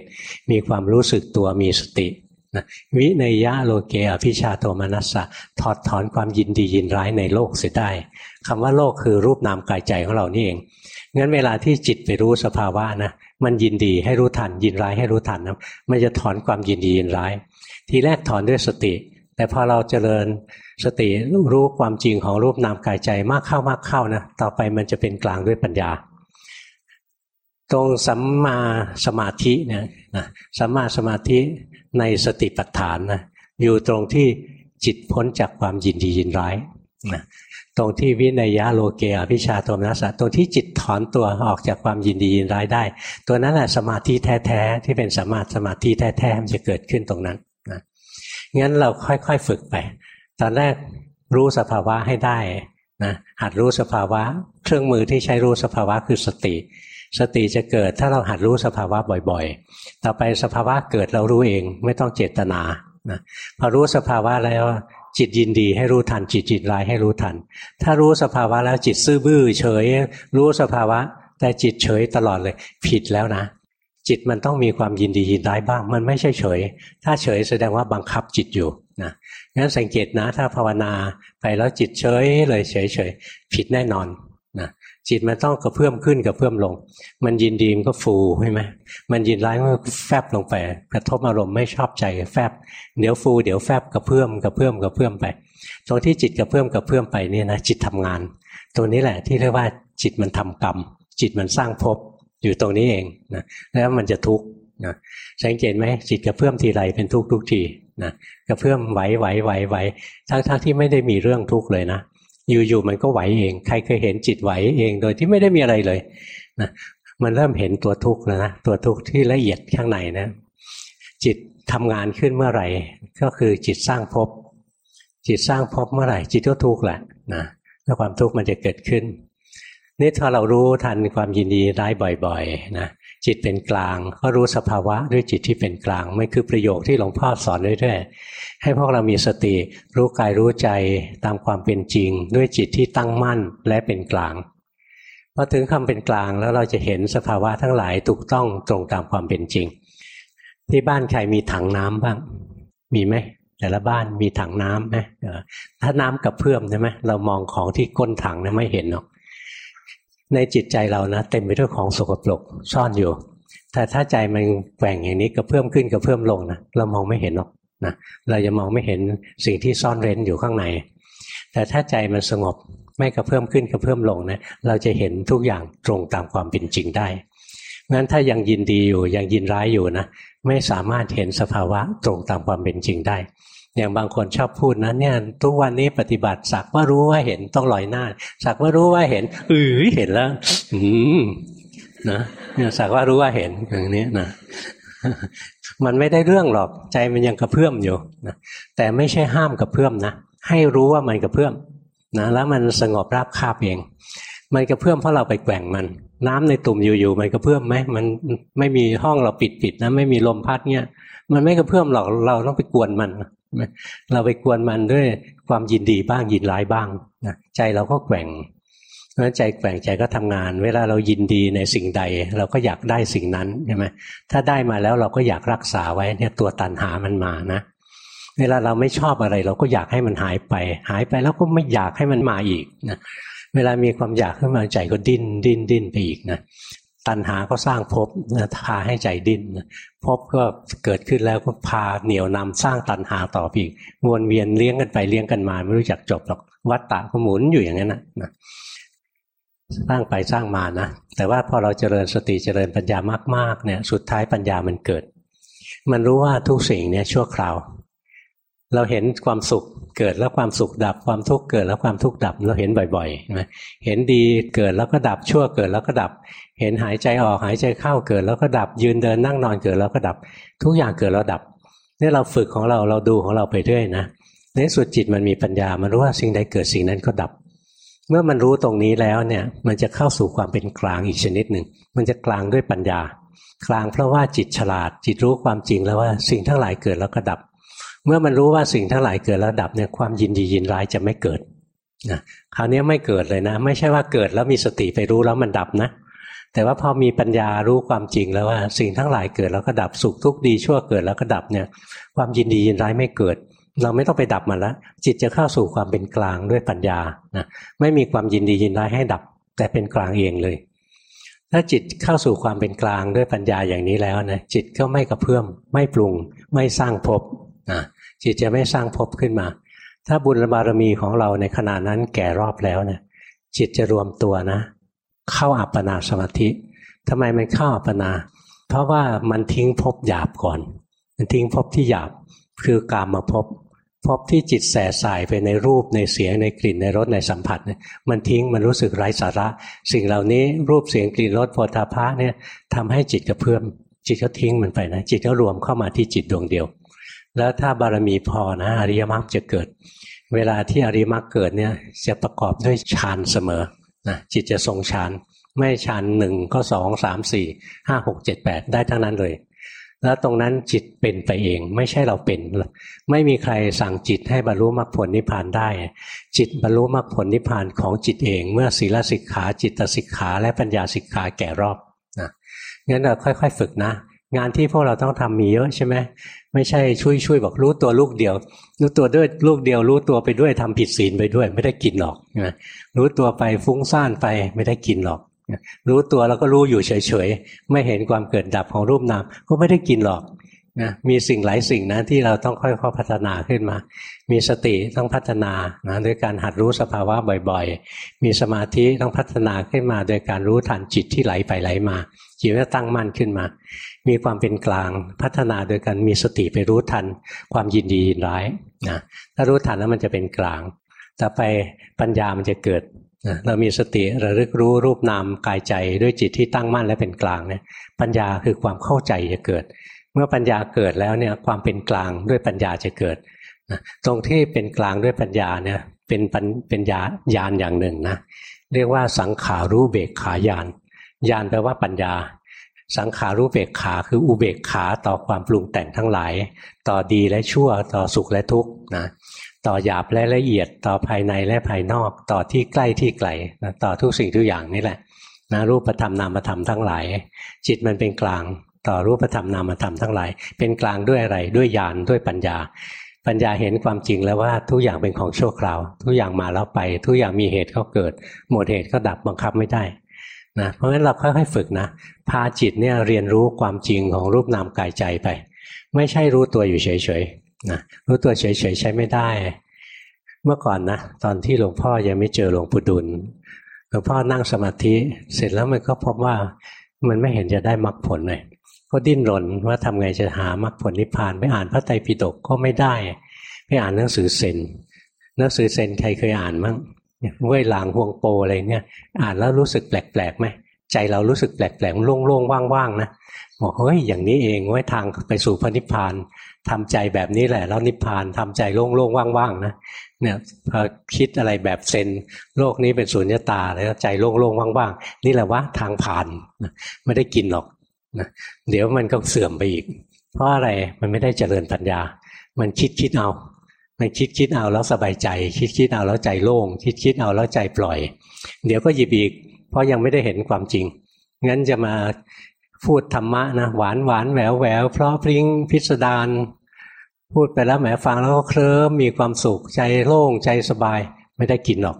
มีความรู้สึกตัวมีสตินะวิในยะโลเกอภิชาโทมนัสสะถอดถอนความยินดียินร้ายในโลกเสียได้คำว่าโลกคือรูปนามกายใจของเรานี่เองงั้นเวลาที่จิตไปรู้สภาวะนะมันยินดีให้รู้ทันยินร้ายให้รู้ทันนะมันจะถอนความยินดียินร้าย ทีแรกถอนด้วยสติ แต่พอเราเจริญสติรู้ความจริงของรูปนามกายใจมากเข้ามากเข้านะต่อไปมันจะเป็นกลางด้วยปัญญา ตรงสัมมาสมาธิเนี่ยนะสัมมาสมาธิในสติปัฏฐานนะอยู่ตรงที่จิตพ้นจากความยินดียินร้ายนะตรงที่วินัยยะโลเกอภิชาโทมนัสสะตรงที่จิตถอนตัวออกจากความยินดียินร้ายได้ ตัวนั้นแหละสมาธิแท้ๆที่เป็นสมาสมาธิแท้ๆมันจะเกิดขึ้นตรงนั้น งั้นเราค่อยๆฝึกไป ตอนแรกรู้สภาวะให้ได้นะหัดรู้สภาวะ เครื่องมือที่ใช้รู้สภาวะคือสติ สติจะเกิดถ้าเราหัดรู้สภาวะบ่อยๆ ต่อไปสภาวะเกิดเรารู้เองไม่ต้องเจตนานะพอรู้สภาวะแล้วจิตยินดีให้รู้ทัน จิตจิตร้ายให้รู้ทัน ถ้ารู้สภาวะแล้วจิตซื่อบื้อเฉย รู้สภาวะ แต่จิตเฉยตลอดเลย ผิดแล้วนะ จิตมันต้องมีความยินดียินร้ายบ้าง มันไม่ใช่เฉย ถ้าเฉยแสดงว่าบังคับจิตอยู่นะงั้นสังเกตนะ ถ้าภาวนาไปแล้วจิตเฉยเลยเฉยเฉยผิดแน่นอนนะจิตมันต้องกระเพื่อมขึ้นกระเพื่อมลง มันยินดีมันก็ฟูใช่ไหมมันยินร้ายมันก็แฟบลงไป กระทบอารมณ์ไม่ชอบใจแฟบ เดี๋ยวฟูเดี๋ยวแฟบกระเพื่อมกระเพื่อมกระเพื่อมไป ตรงที่จิตกระเพื่อมกระเพื่อมไปนี่นะจิตทำงาน ตรงนี้แหละที่เรียกว่าจิตมันทำกรรม จิตมันสร้างภพ อยู่ตรงนี้เองนะแล้วมันจะทุกข์นะสังเกตไหมจิตกระเพื่อมทีไรเป็นทุกข์ทุกทีนะกระเพื่อมไหวไหวไหวไหวทั้งทั้งที่ไม่ได้มีเรื่องทุกข์เลยนะอยู่ๆมันก็ไหวเอง ใครเคยเห็นจิตไหวเองโดยที่ไม่ได้มีอะไรเลยนะมันเริ่มเห็นตัวทุกข์แล้วนะตัวทุกข์ที่ละเอียดข้างในนะจิตทำงานขึ้นเมื่อไหร่ ก็คือจิตสร้างภพจิตสร้างภพเมื่อไหร่ จิตก็ทุกข์แหละนะแล้วความทุกข์มันจะเกิดขึ้น นี่ถ้าเรารู้ทันความยินดีร้ายบ่อยๆนะจิตเป็นกลางก็รู้สภาวะด้วยจิตที่เป็นกลางไม่คือประโยคที่หลวงพ่อสอนเรื่อยๆให้พวกเรามีสติรู้กายรู้ใจตามความเป็นจริง ด้วยจิตที่ตั้งมั่นและเป็นกลางพอถึงคำเป็นกลางแล้วเราจะเห็นสภาวะทั้งหลายถูกต้องตรงตามความเป็นจริง ที่บ้านใครมีถังน้ำบ้าง มีไหมแต่ละบ้านมีถังน้ำไหมถ้าน้ำกับเพื่อมใช่ไหมเรามองของที่ก้นถังนะไม่เห็นหรอก ในจิตใจเรานะเต็มไปด้วยของสกปรกซ่อนอยู่ แต่ถ้าใจมันแกว่งอย่างนี้ก็เพิ่มขึ้นก็เพิ่มลงนะเรามองไม่เห็นหรอกนะเราจะมองไม่เห็นสิ่งที่ซ่อนเร้นอยู่ข้างใน แต่ถ้าใจมันสงบไม่กระเพิ่มขึ้นกระเพิ่มลงนะเราจะเห็นทุกอย่างตรงตามความเป็นจริงได้งั้นถ้ายังยินดีอยู่ยังยินร้ายอยู่นะไม่สามารถเห็นสภาวะตรงตามความเป็นจริงได้ อย่างบางคนชอบพูดนะเนี่ยทุกวันนี้ปฏิบัติสักว่ารู้ว่าเห็นต้องลอยหน้า สักว่ารู้ว่าเห็นอือเห็นแล้ว อืมนะเนี่ยสักว่ารู้ว่าเห็นอย่างนี้นะมันไม่ได้เรื่องหรอกใจมันยังกระเพื่อมอยู่นะแต่ไม่ใช่ห้ามกระเพื่อมนะให้รู้ว่ามันกระเพื่อมนะแล้วมันสงบราบคาบเอง มันกระเพื่อมเพราะเราไปแกว่งมัน น้ำในตุ่มอยู่ๆมันกระเพื่อมไหมมันไม่มีห้องเราปิดๆนะไม่มีลมพัดเนี่ย มันไม่กระเพื่อมหรอกเราต้องไปกวนมัน เราไปกวนมันด้วยความยินดีบ้างยินร้ายบ้างนะใจเราก็แกว่งเพราะใจแกว่งใจก็ทำงาน เวลาเรายินดีในสิ่งใด เราก็อยากได้สิ่งนั้นใช่ไหมถ้าได้มาแล้วเราก็อยากรักษาไว้เนี่ยตัวตันหามันมานะเวลาเราไม่ชอบอะไร เราก็อยากให้มันหายไป หายไปแล้วก็ไม่อยากให้มันมาอีกนะเวลามีความอยากขึ้นมาใจก็ดิ้นดิ้นดิ้นไปอีกนะ ตัณหาก็สร้างภพพาให้ใจดิ้นภพก็เกิดขึ้นแล้วก็พาเหนี่ยวนำสร้างตัณหาต่ออีกวนเวียนเลี้ยงกันไปเลี้ยงกันมา ไม่รู้จักจบหรอกวัฏฏะก็หมุนอยู่อย่างนั้นนะสร้างไปสร้างมานะแต่ว่าพอเราเจริญสติเจริญปัญญามากๆเนี่ยสุดท้ายปัญญามันเกิด มันรู้ว่าทุกสิ่งเนี่ยชั่วคราว เราเห็นความสุขเกิดแล้วความสุขดับความทุกข์เกิดแล้วความทุกข์ดับเราเห็นบ่อยๆนะเห็นดีเกิดแล้วก็ดับชั่วเกิดแล้วก็ดับ เห็นหายใจออกหายใจเข้าเกิดแล้วก็ดับ ยืนเดินนั่งนอนเกิดแล้วก็ดับ ทุกอย่างเกิดแล้วดับนี่เราฝึกของเราเราดูของเราไปเรื่อยนะในสุดจิตมันมีปัญญา มันรู้ว่าสิ่งใดเกิดสิ่งนั้นก็ดับ เมื่อมันรู้ตรงนี้แล้วเนี่ยมันจะเข้าสู่ความเป็นกลางอีกชนิดหนึ่งมันจะกลางด้วยปัญญา กลางเพราะว่าจิตฉลาด จิตรู้ความจริงแล้วว่าสิ่งทั้งหลายเกิดแล้วก็ดับ เมื่อมันรู้ว่าสิ่งทั้งหลายเกิดแล้วดับเนี่ยความยินดียินร้ายจะไม่เกิดนะคราวนี้ไม่เกิดเลยนะ ไม่ใช่ว่าเกิดแล้วมีสติไปรู้แล้วมันดับนะ แต่ว่าพอมีปัญญารู้ความจริงแล้วว่า สิ่งทั้งหลายเกิดแล้วก็ดับสุขทุกข์ดีชั่วเกิดแล้วก็ดับเนี่ย ความยินดียินร้ายไม่เกิด เราไม่ต้องไปดับมันแล้วจิตจะเข้าสู่ความเป็นกลางด้วยปัญญานะไม่มีความยินดียินร้ายให้ดับ แต่เป็นกลางเองเลย ถ้าจิตเข้าสู่ความเป็นกลางด้วยปัญญาอย่างนี้แล้วนะจิตก็ไม่กระเพื่อมไม่ปรุง ไม่สร้างภพนะจิตจะไม่สร้างภพขึ้นมา ถ้าบุญบารมีของเราในขณะนั้นแก่รอบแล้วเนี่ยจิตจะรวมตัวนะ เข้าอัปปนาสมาธิทำไมมันเข้าอัปปนา เพราะว่ามันทิ้งภพหยาบก่อน มันทิ้งภพที่หยาบคือกามมาภพภพที่จิตแส่สายไปในรูปในเสียงในกลิ่นในรสในสัมผัสเนี่ยมันทิ้งมันรู้สึกไร้สาระ สิ่งเหล่านี้รูปเสียงกลิ่นรสโผฏฐาภะเนี่ยทำให้จิตกระเพื่อมจิตก็ทิ้งมันไปนะจิตก็รวมเข้ามาที่จิตดวงเดียว แล้วถ้าบารมีพอนะอริยมรรคจะเกิด เวลาที่อริยมรรคเกิดเนี่ยจะประกอบด้วยฌานเสมอ นะจิตจะทรงฌานไม่ฌานหนึ่งก็สองสามสี่ห้าหกเจ็ดแปดได้ทั้งนั้นเลย แล้วตรงนั้นจิตเป็นไปเอง ไม่ใช่เราเป็น ไม่มีใครสั่งจิตให้บรรลุมรรคผลนิพพานได้ จิตบรรลุมรรคผลนิพพานของจิตเอง เมื่อศีลสิกขาจิตสิกขาและปัญญาสิกขาแก่รอบนะงั้นเราค่อย ๆ ฝึกนะ งานที่พวกเราต้องทำมีเยอะใช่ไหม ไม่ใช่ช่วยช่วยบอกรู้ตัวลูกเดียว รู้ตัวด้วยลูกเดียว รู้ตัวไปด้วยทำผิดศีลไปด้วย ไม่ได้กินหรอกนะรู้ตัวไปฟุ้งซ่านไปไม่ได้กินหรอกรู้ตัวแล้วก็รู้อยู่เฉยๆ ไม่เห็นความเกิดดับของรูปนามก็ไม่ได้กินหรอก นะมีสิ่งหลายสิ่งนะที่เราต้องค่อยๆพัฒนาขึ้นมา มีสติต้องพัฒนานะด้วยการหัดรู้สภาวะบ่อยๆ มีสมาธิต้องพัฒนาขึ้นมา โดยการรู้ทันจิตที่ไหลไปไหลมา จิตก็ตั้งมั่นขึ้นมา มีความเป็นกลางพัฒนาโดยการมีสติไปรู้ทัน ความยินดียินร้ายนะถ้ารู้ทันแล้วมันจะเป็นกลาง ต่อไปปัญญามันจะเกิดนะเรามีสติระลึกรู้รูปนามกายใจด้วยจิตที่ตั้งมั่นและเป็นกลางเนี่ยปัญญาคือความเข้าใจจะเกิด มื่อปัญญาเกิดแล้วเนี่ยความเป็นกลางด้วยปัญญาจะเกิดนะตรงที่เป็นกลางด้วยปัญญาเนี่ยเป็นเป็นญาญาณอย่างหนึ่งนะเรียกว่าสังขารู้เบกขายานญาณแปลว่าปัญญา สังขารู้เบกขาคืออุเบกขาต่อความปรุงแต่งทั้งหลาย ต่อดีและชั่วต่อสุขและทุกข์นะต่อหยาบและละเอียดต่อภายในและภายนอก ต่อที่ใกล้ที่ไกลนะต่อทุกสิ่งทุกอย่างนี่แหละนะรูปธรรมนามธรรมทั้งหลาย จิตมันเป็นกลาง ต่อรูปธรรมนามธรรมทั้งหลาย เป็นกลางด้วยอะไรด้วยญาณด้วยปัญญา ปัญญาเห็นความจริงแล้วว่าทุกอย่างเป็นของชั่วคราว ทุกอย่างมาแล้วไป ทุกอย่างมีเหตุก็เกิด หมดเหตุก็ดับบังคับไม่ได้นะเพราะฉะนั้นเราค่อยๆฝึกนะพาจิตเนี่ยเรียนรู้ความจริงของรูปนามกายใจไป ไม่ใช่รู้ตัวอยู่เฉยๆนะรู้ตัวเฉยๆใช้ไม่ได้ เมื่อก่อนนะตอนที่หลวงพ่อยังไม่เจอหลวงปู่ดุลหลวงพ่อนั่งสมาธิเสร็จแล้วมันก็พบว่ามันไม่เห็นจะได้มรรคผลเลย ก็ดิ้นรนว่าทำไงจะหามรรคผลนิพพานไปอ่านพระไตรปิฎกก็ไม่ได้ ไปอ่านหนังสือเซนหนังสือเซนใครเคยอ่านมั้งเว้ยหลางห่วงโปอะไรเนี่ย อ่านแล้วรู้สึกแปลกๆไหมใจเรารู้สึกแปลกๆโล่งๆว่างๆนะบอกเฮ้ยอย่างนี้เองไว้ทางไปสู่พระนิพพานทำใจแบบนี้แหละแล้วนิพพานทำใจโล่งๆว่างๆนะเนี่ยพอคิดอะไรแบบเซนโลกนี้เป็นสุญญตาแล้วใจโล่งๆว่างๆนี่แหละว่าทางผ่านไม่ได้กินหรอก นะเดี๋ยวมันก็เสื่อมไปอีก เพราะอะไรมันไม่ได้เจริญปัญญา มันคิดคิดเอา มันคิดคิดเอาแล้วสบายใจ คิดคิดเอาแล้วใจโล่ง คิดคิดเอาแล้วใจปล่อย เดี๋ยวก็หยิบอีก เพราะยังไม่ได้เห็นความจริง งั้นจะมาพูดธรรมะนะหวานหวานแหววแหววเพราะพริ้งพิสดารพูดไปแล้วแหมฟังแล้วก็เคลิ้มมีความสุขใจโล่งใจสบายไม่ได้กินหรอก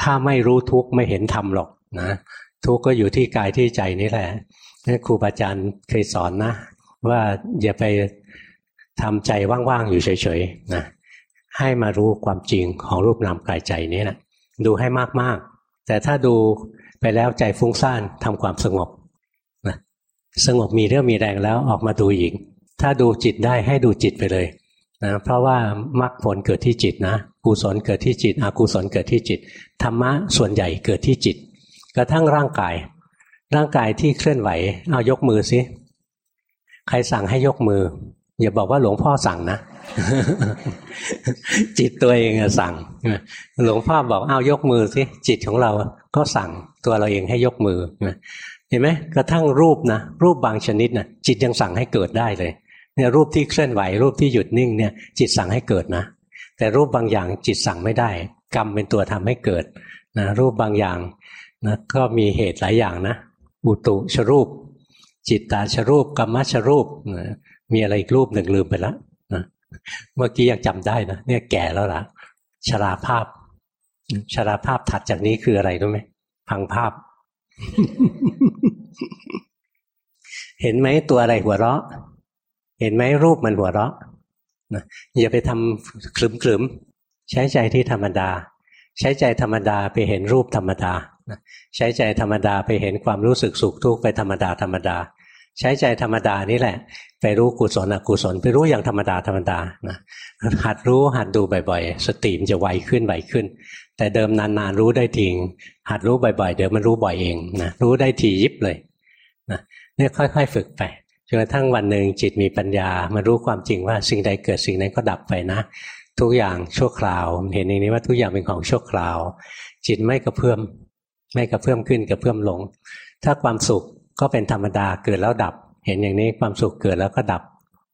ถ้าไม่รู้ทุกข์ไม่เห็นธรรมหรอกนะทุกข์ก็อยู่ที่กายที่ใจนี่แหละ นี่ครูบาอาจารย์เคยสอนนะ ว่าอย่าไปทำใจว่างๆอยู่เฉยๆนะให้มารู้ความจริงของรูปนามกายใจนี้นะดูให้มากๆ แต่ถ้าดูไปแล้วใจฟุ้งซ่านทำความสงบนะสงบมีเรื่องมีแรงแล้วออกมาดูอีกถ้าดูจิตได้ให้ดูจิตไปเลยนะเพราะว่ามรรคผลเกิดที่จิตนะกุศลเกิดที่จิตอกุศลเกิดที่จิตธรรมะส่วนใหญ่เกิดที่จิต กระทั่งร่างกาย ร่างกายที่เคลื่อนไหว เอายกมือสิ ใครสั่งให้ยกมือ อย่าบอกว่าหลวงพ่อสั่งนะ จิตตัวเองสั่ง หลวงพ่อบอกเอายกมือสิ จิตของเราก็สั่งตัวเราเองให้ยกมือ เห็นไหมกระทั่งรูปนะรูปบางชนิดนะจิตยังสั่งให้เกิดได้เลยเนี่ยรูปที่เคลื่อนไหว รูปที่หยุดนิ่งเนี่ย จิตสั่งให้เกิดนะ แต่รูปบางอย่างจิตสั่งไม่ได้ กรรมเป็นตัวทำให้เกิดนะรูปบางอย่างนะก็มีเหตุหลายอย่างนะ อุตุชรูป จิตตาชรูปกรรมชรูปนะมีอะไรอีกรูปหนึ่งลืมไปแล้วนะเมื่อกี้ยังจำได้นะเนี่ยแก่แล้วล่ะชราภาพชราภาพถัดจากนี้คืออะไรรู้ไหมพังภาพ เห็นไหมตัวอะไรหัวเราะ เห็นไหมรูปมันหัวเราะนะอย่าไปทำคลึมคลึมใช้ใจที่ธรรมดา ใช้ใจธรรมดาไปเห็นรูปธรรมดาใช้ใจธรรมดาไปเห็นความรู้สึกสุขทุกข์ไปธรรมดาธรรมดา ใช้ใจธรรมดานี่แหละ ไปรู้กุศลอกุศล ไปรู้อย่างธรรมดาธรรมดานะหัดรู้หัดดูบ่อยๆ สติมจะไวขึ้นไวขึ้น แต่เดิมนานๆรู้ได้ทิ้งหัดรู้บ่อยๆ เดี๋ยวมันรู้บ่อยเองนะรู้ได้ทียิบเลยนะเนี่ยค่อย ๆ ฝึกไปจนกระทั่งวันหนึ่งจิตมีปัญญามารู้ความจริงว่าสิ่งใดเกิดสิ่งนั้นก็ดับไปนะ ทุกอย่างชั่วคราว เห็นอย่างนี้ว่าทุกอย่างเป็นของชั่วคราว จิตไม่กระเพื่อมไม่กระเพื่อมขึ้นกระเพื่อมลง ถ้าความสุขก็เป็นธรรมดาเกิดแล้วดับ เห็นอย่างนี้ความสุขเกิดแล้วก็ดับ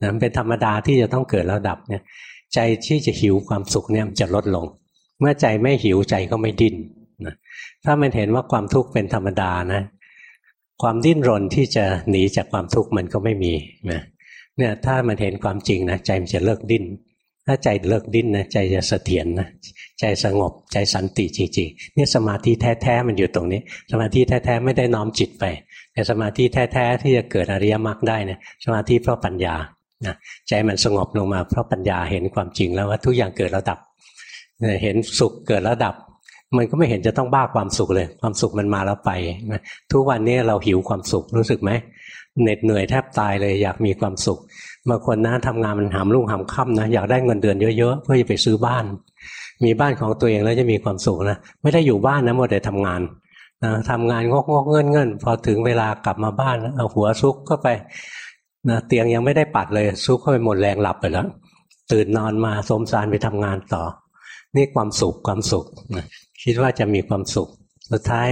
นะเป็นธรรมดาที่จะต้องเกิดแล้วดับเนี่ย ใจที่จะหิวความสุขเนี่ยจะลดลง เมื่อใจไม่หิวใจก็ไม่ดิ้นนะถ้ามันเห็นว่าความทุกข์เป็นธรรมดานะ ความดิ้นรนที่จะหนีจากความทุกข์มันก็ไม่มีนะเนี่ยถ้ามันเห็นความจริงนะใจมันจะเลิกดิ้น ถ้าใจเลิกดิ้นนะใจจะเสถียรนนะใจสงบใจสันติจริงๆเนี่ยสมาธิแท้ๆมันอยู่ตรงนี้ สมาธิแท้ๆไม่ได้น้อมจิตไป แต่สมาธิแท้ๆที่จะเกิดอริยมรรคได้เนี่ยสมาธิเพราะปัญญานะใจมันสงบลงมาเพราะปัญญาเห็นความจริงแล้วว่าทุกอย่างเกิดแล้วดับ เห็นสุขเกิดแล้วดับ มันก็ไม่เห็นจะต้องบ้าความสุขเลย ความสุขมันมาแล้วไปนะทุกวันนี้เราหิวความสุขรู้สึกไหมเหน็ดเหนื่อยแทบตายเลยอยากมีความสุข บางคนนะทำงานมันหามรุ่งหามค่ำนะอยากได้เงินเดือนเยอะๆเพื่อจะไปซื้อบ้าน มีบ้านของตัวเองแล้วจะมีความสุขนะไม่ได้อยู่บ้านนะหมดแต่ทำงานนะทำงานงกงกเงินเงินพอถึงเวลากลับมาบ้านเอาหัวซุกเข้าไปนะเตียงยังไม่ได้ปัดเลยซุกเข้าไปหมดแรงหลับไปแล้วตื่นนอนมาสมสารไปทำงานต่อ นี่ความสุขความสุขนะคิดว่าจะมีความสุข สุดท้าย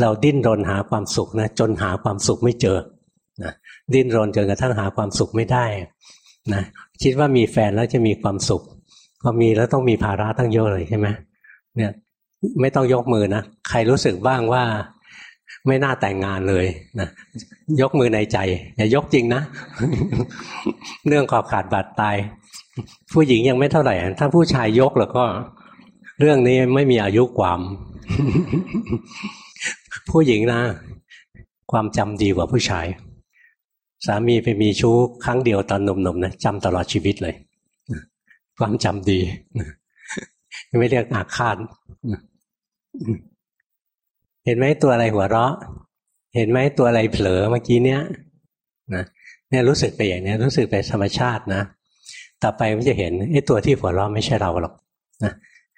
เราดิ้นรนหาความสุขนะจนหาความสุขไม่เจอ ดิ้นรนจนกระทั่งหาความสุขไม่ได้นะคิดว่ามีแฟนแล้วจะมีความสุขพอมีแล้วต้องมีภาระตั้งเยอะเลยใช่ไหมเนี่ยไม่ต้องยกมือนะใครรู้สึกบ้างว่าไม่น่าแต่งงานเลยนะยกมือในใจ อย่ายกจริงนะ เรื่องขอขาดบาดตาย ผู้หญิงยังไม่เท่าไหร่ ถ้าผู้ชายยกแล้วก็ เรื่องนี้ไม่มีอายุความ ผู้หญิงนะ ความจำดีกว่าผู้ชาย สามีไปมีชู้ครั้งเดียวตอนหนุ่มๆนะจำตลอดชีวิตเลยความจำดีไม่เรียกอาฆาตเห็นไหมตัวอะไรหัวเราะ เห็นไหมตัวอะไรเผลอเมื่อกี้เนี้ยนะเนี่ยรู้สึกไปอย่างนี้รู้สึกไปธรรมชาตินะต่อไปมันจะเห็นไอ้ตัวที่หัวเราะไม่ใช่เราหรอกนะ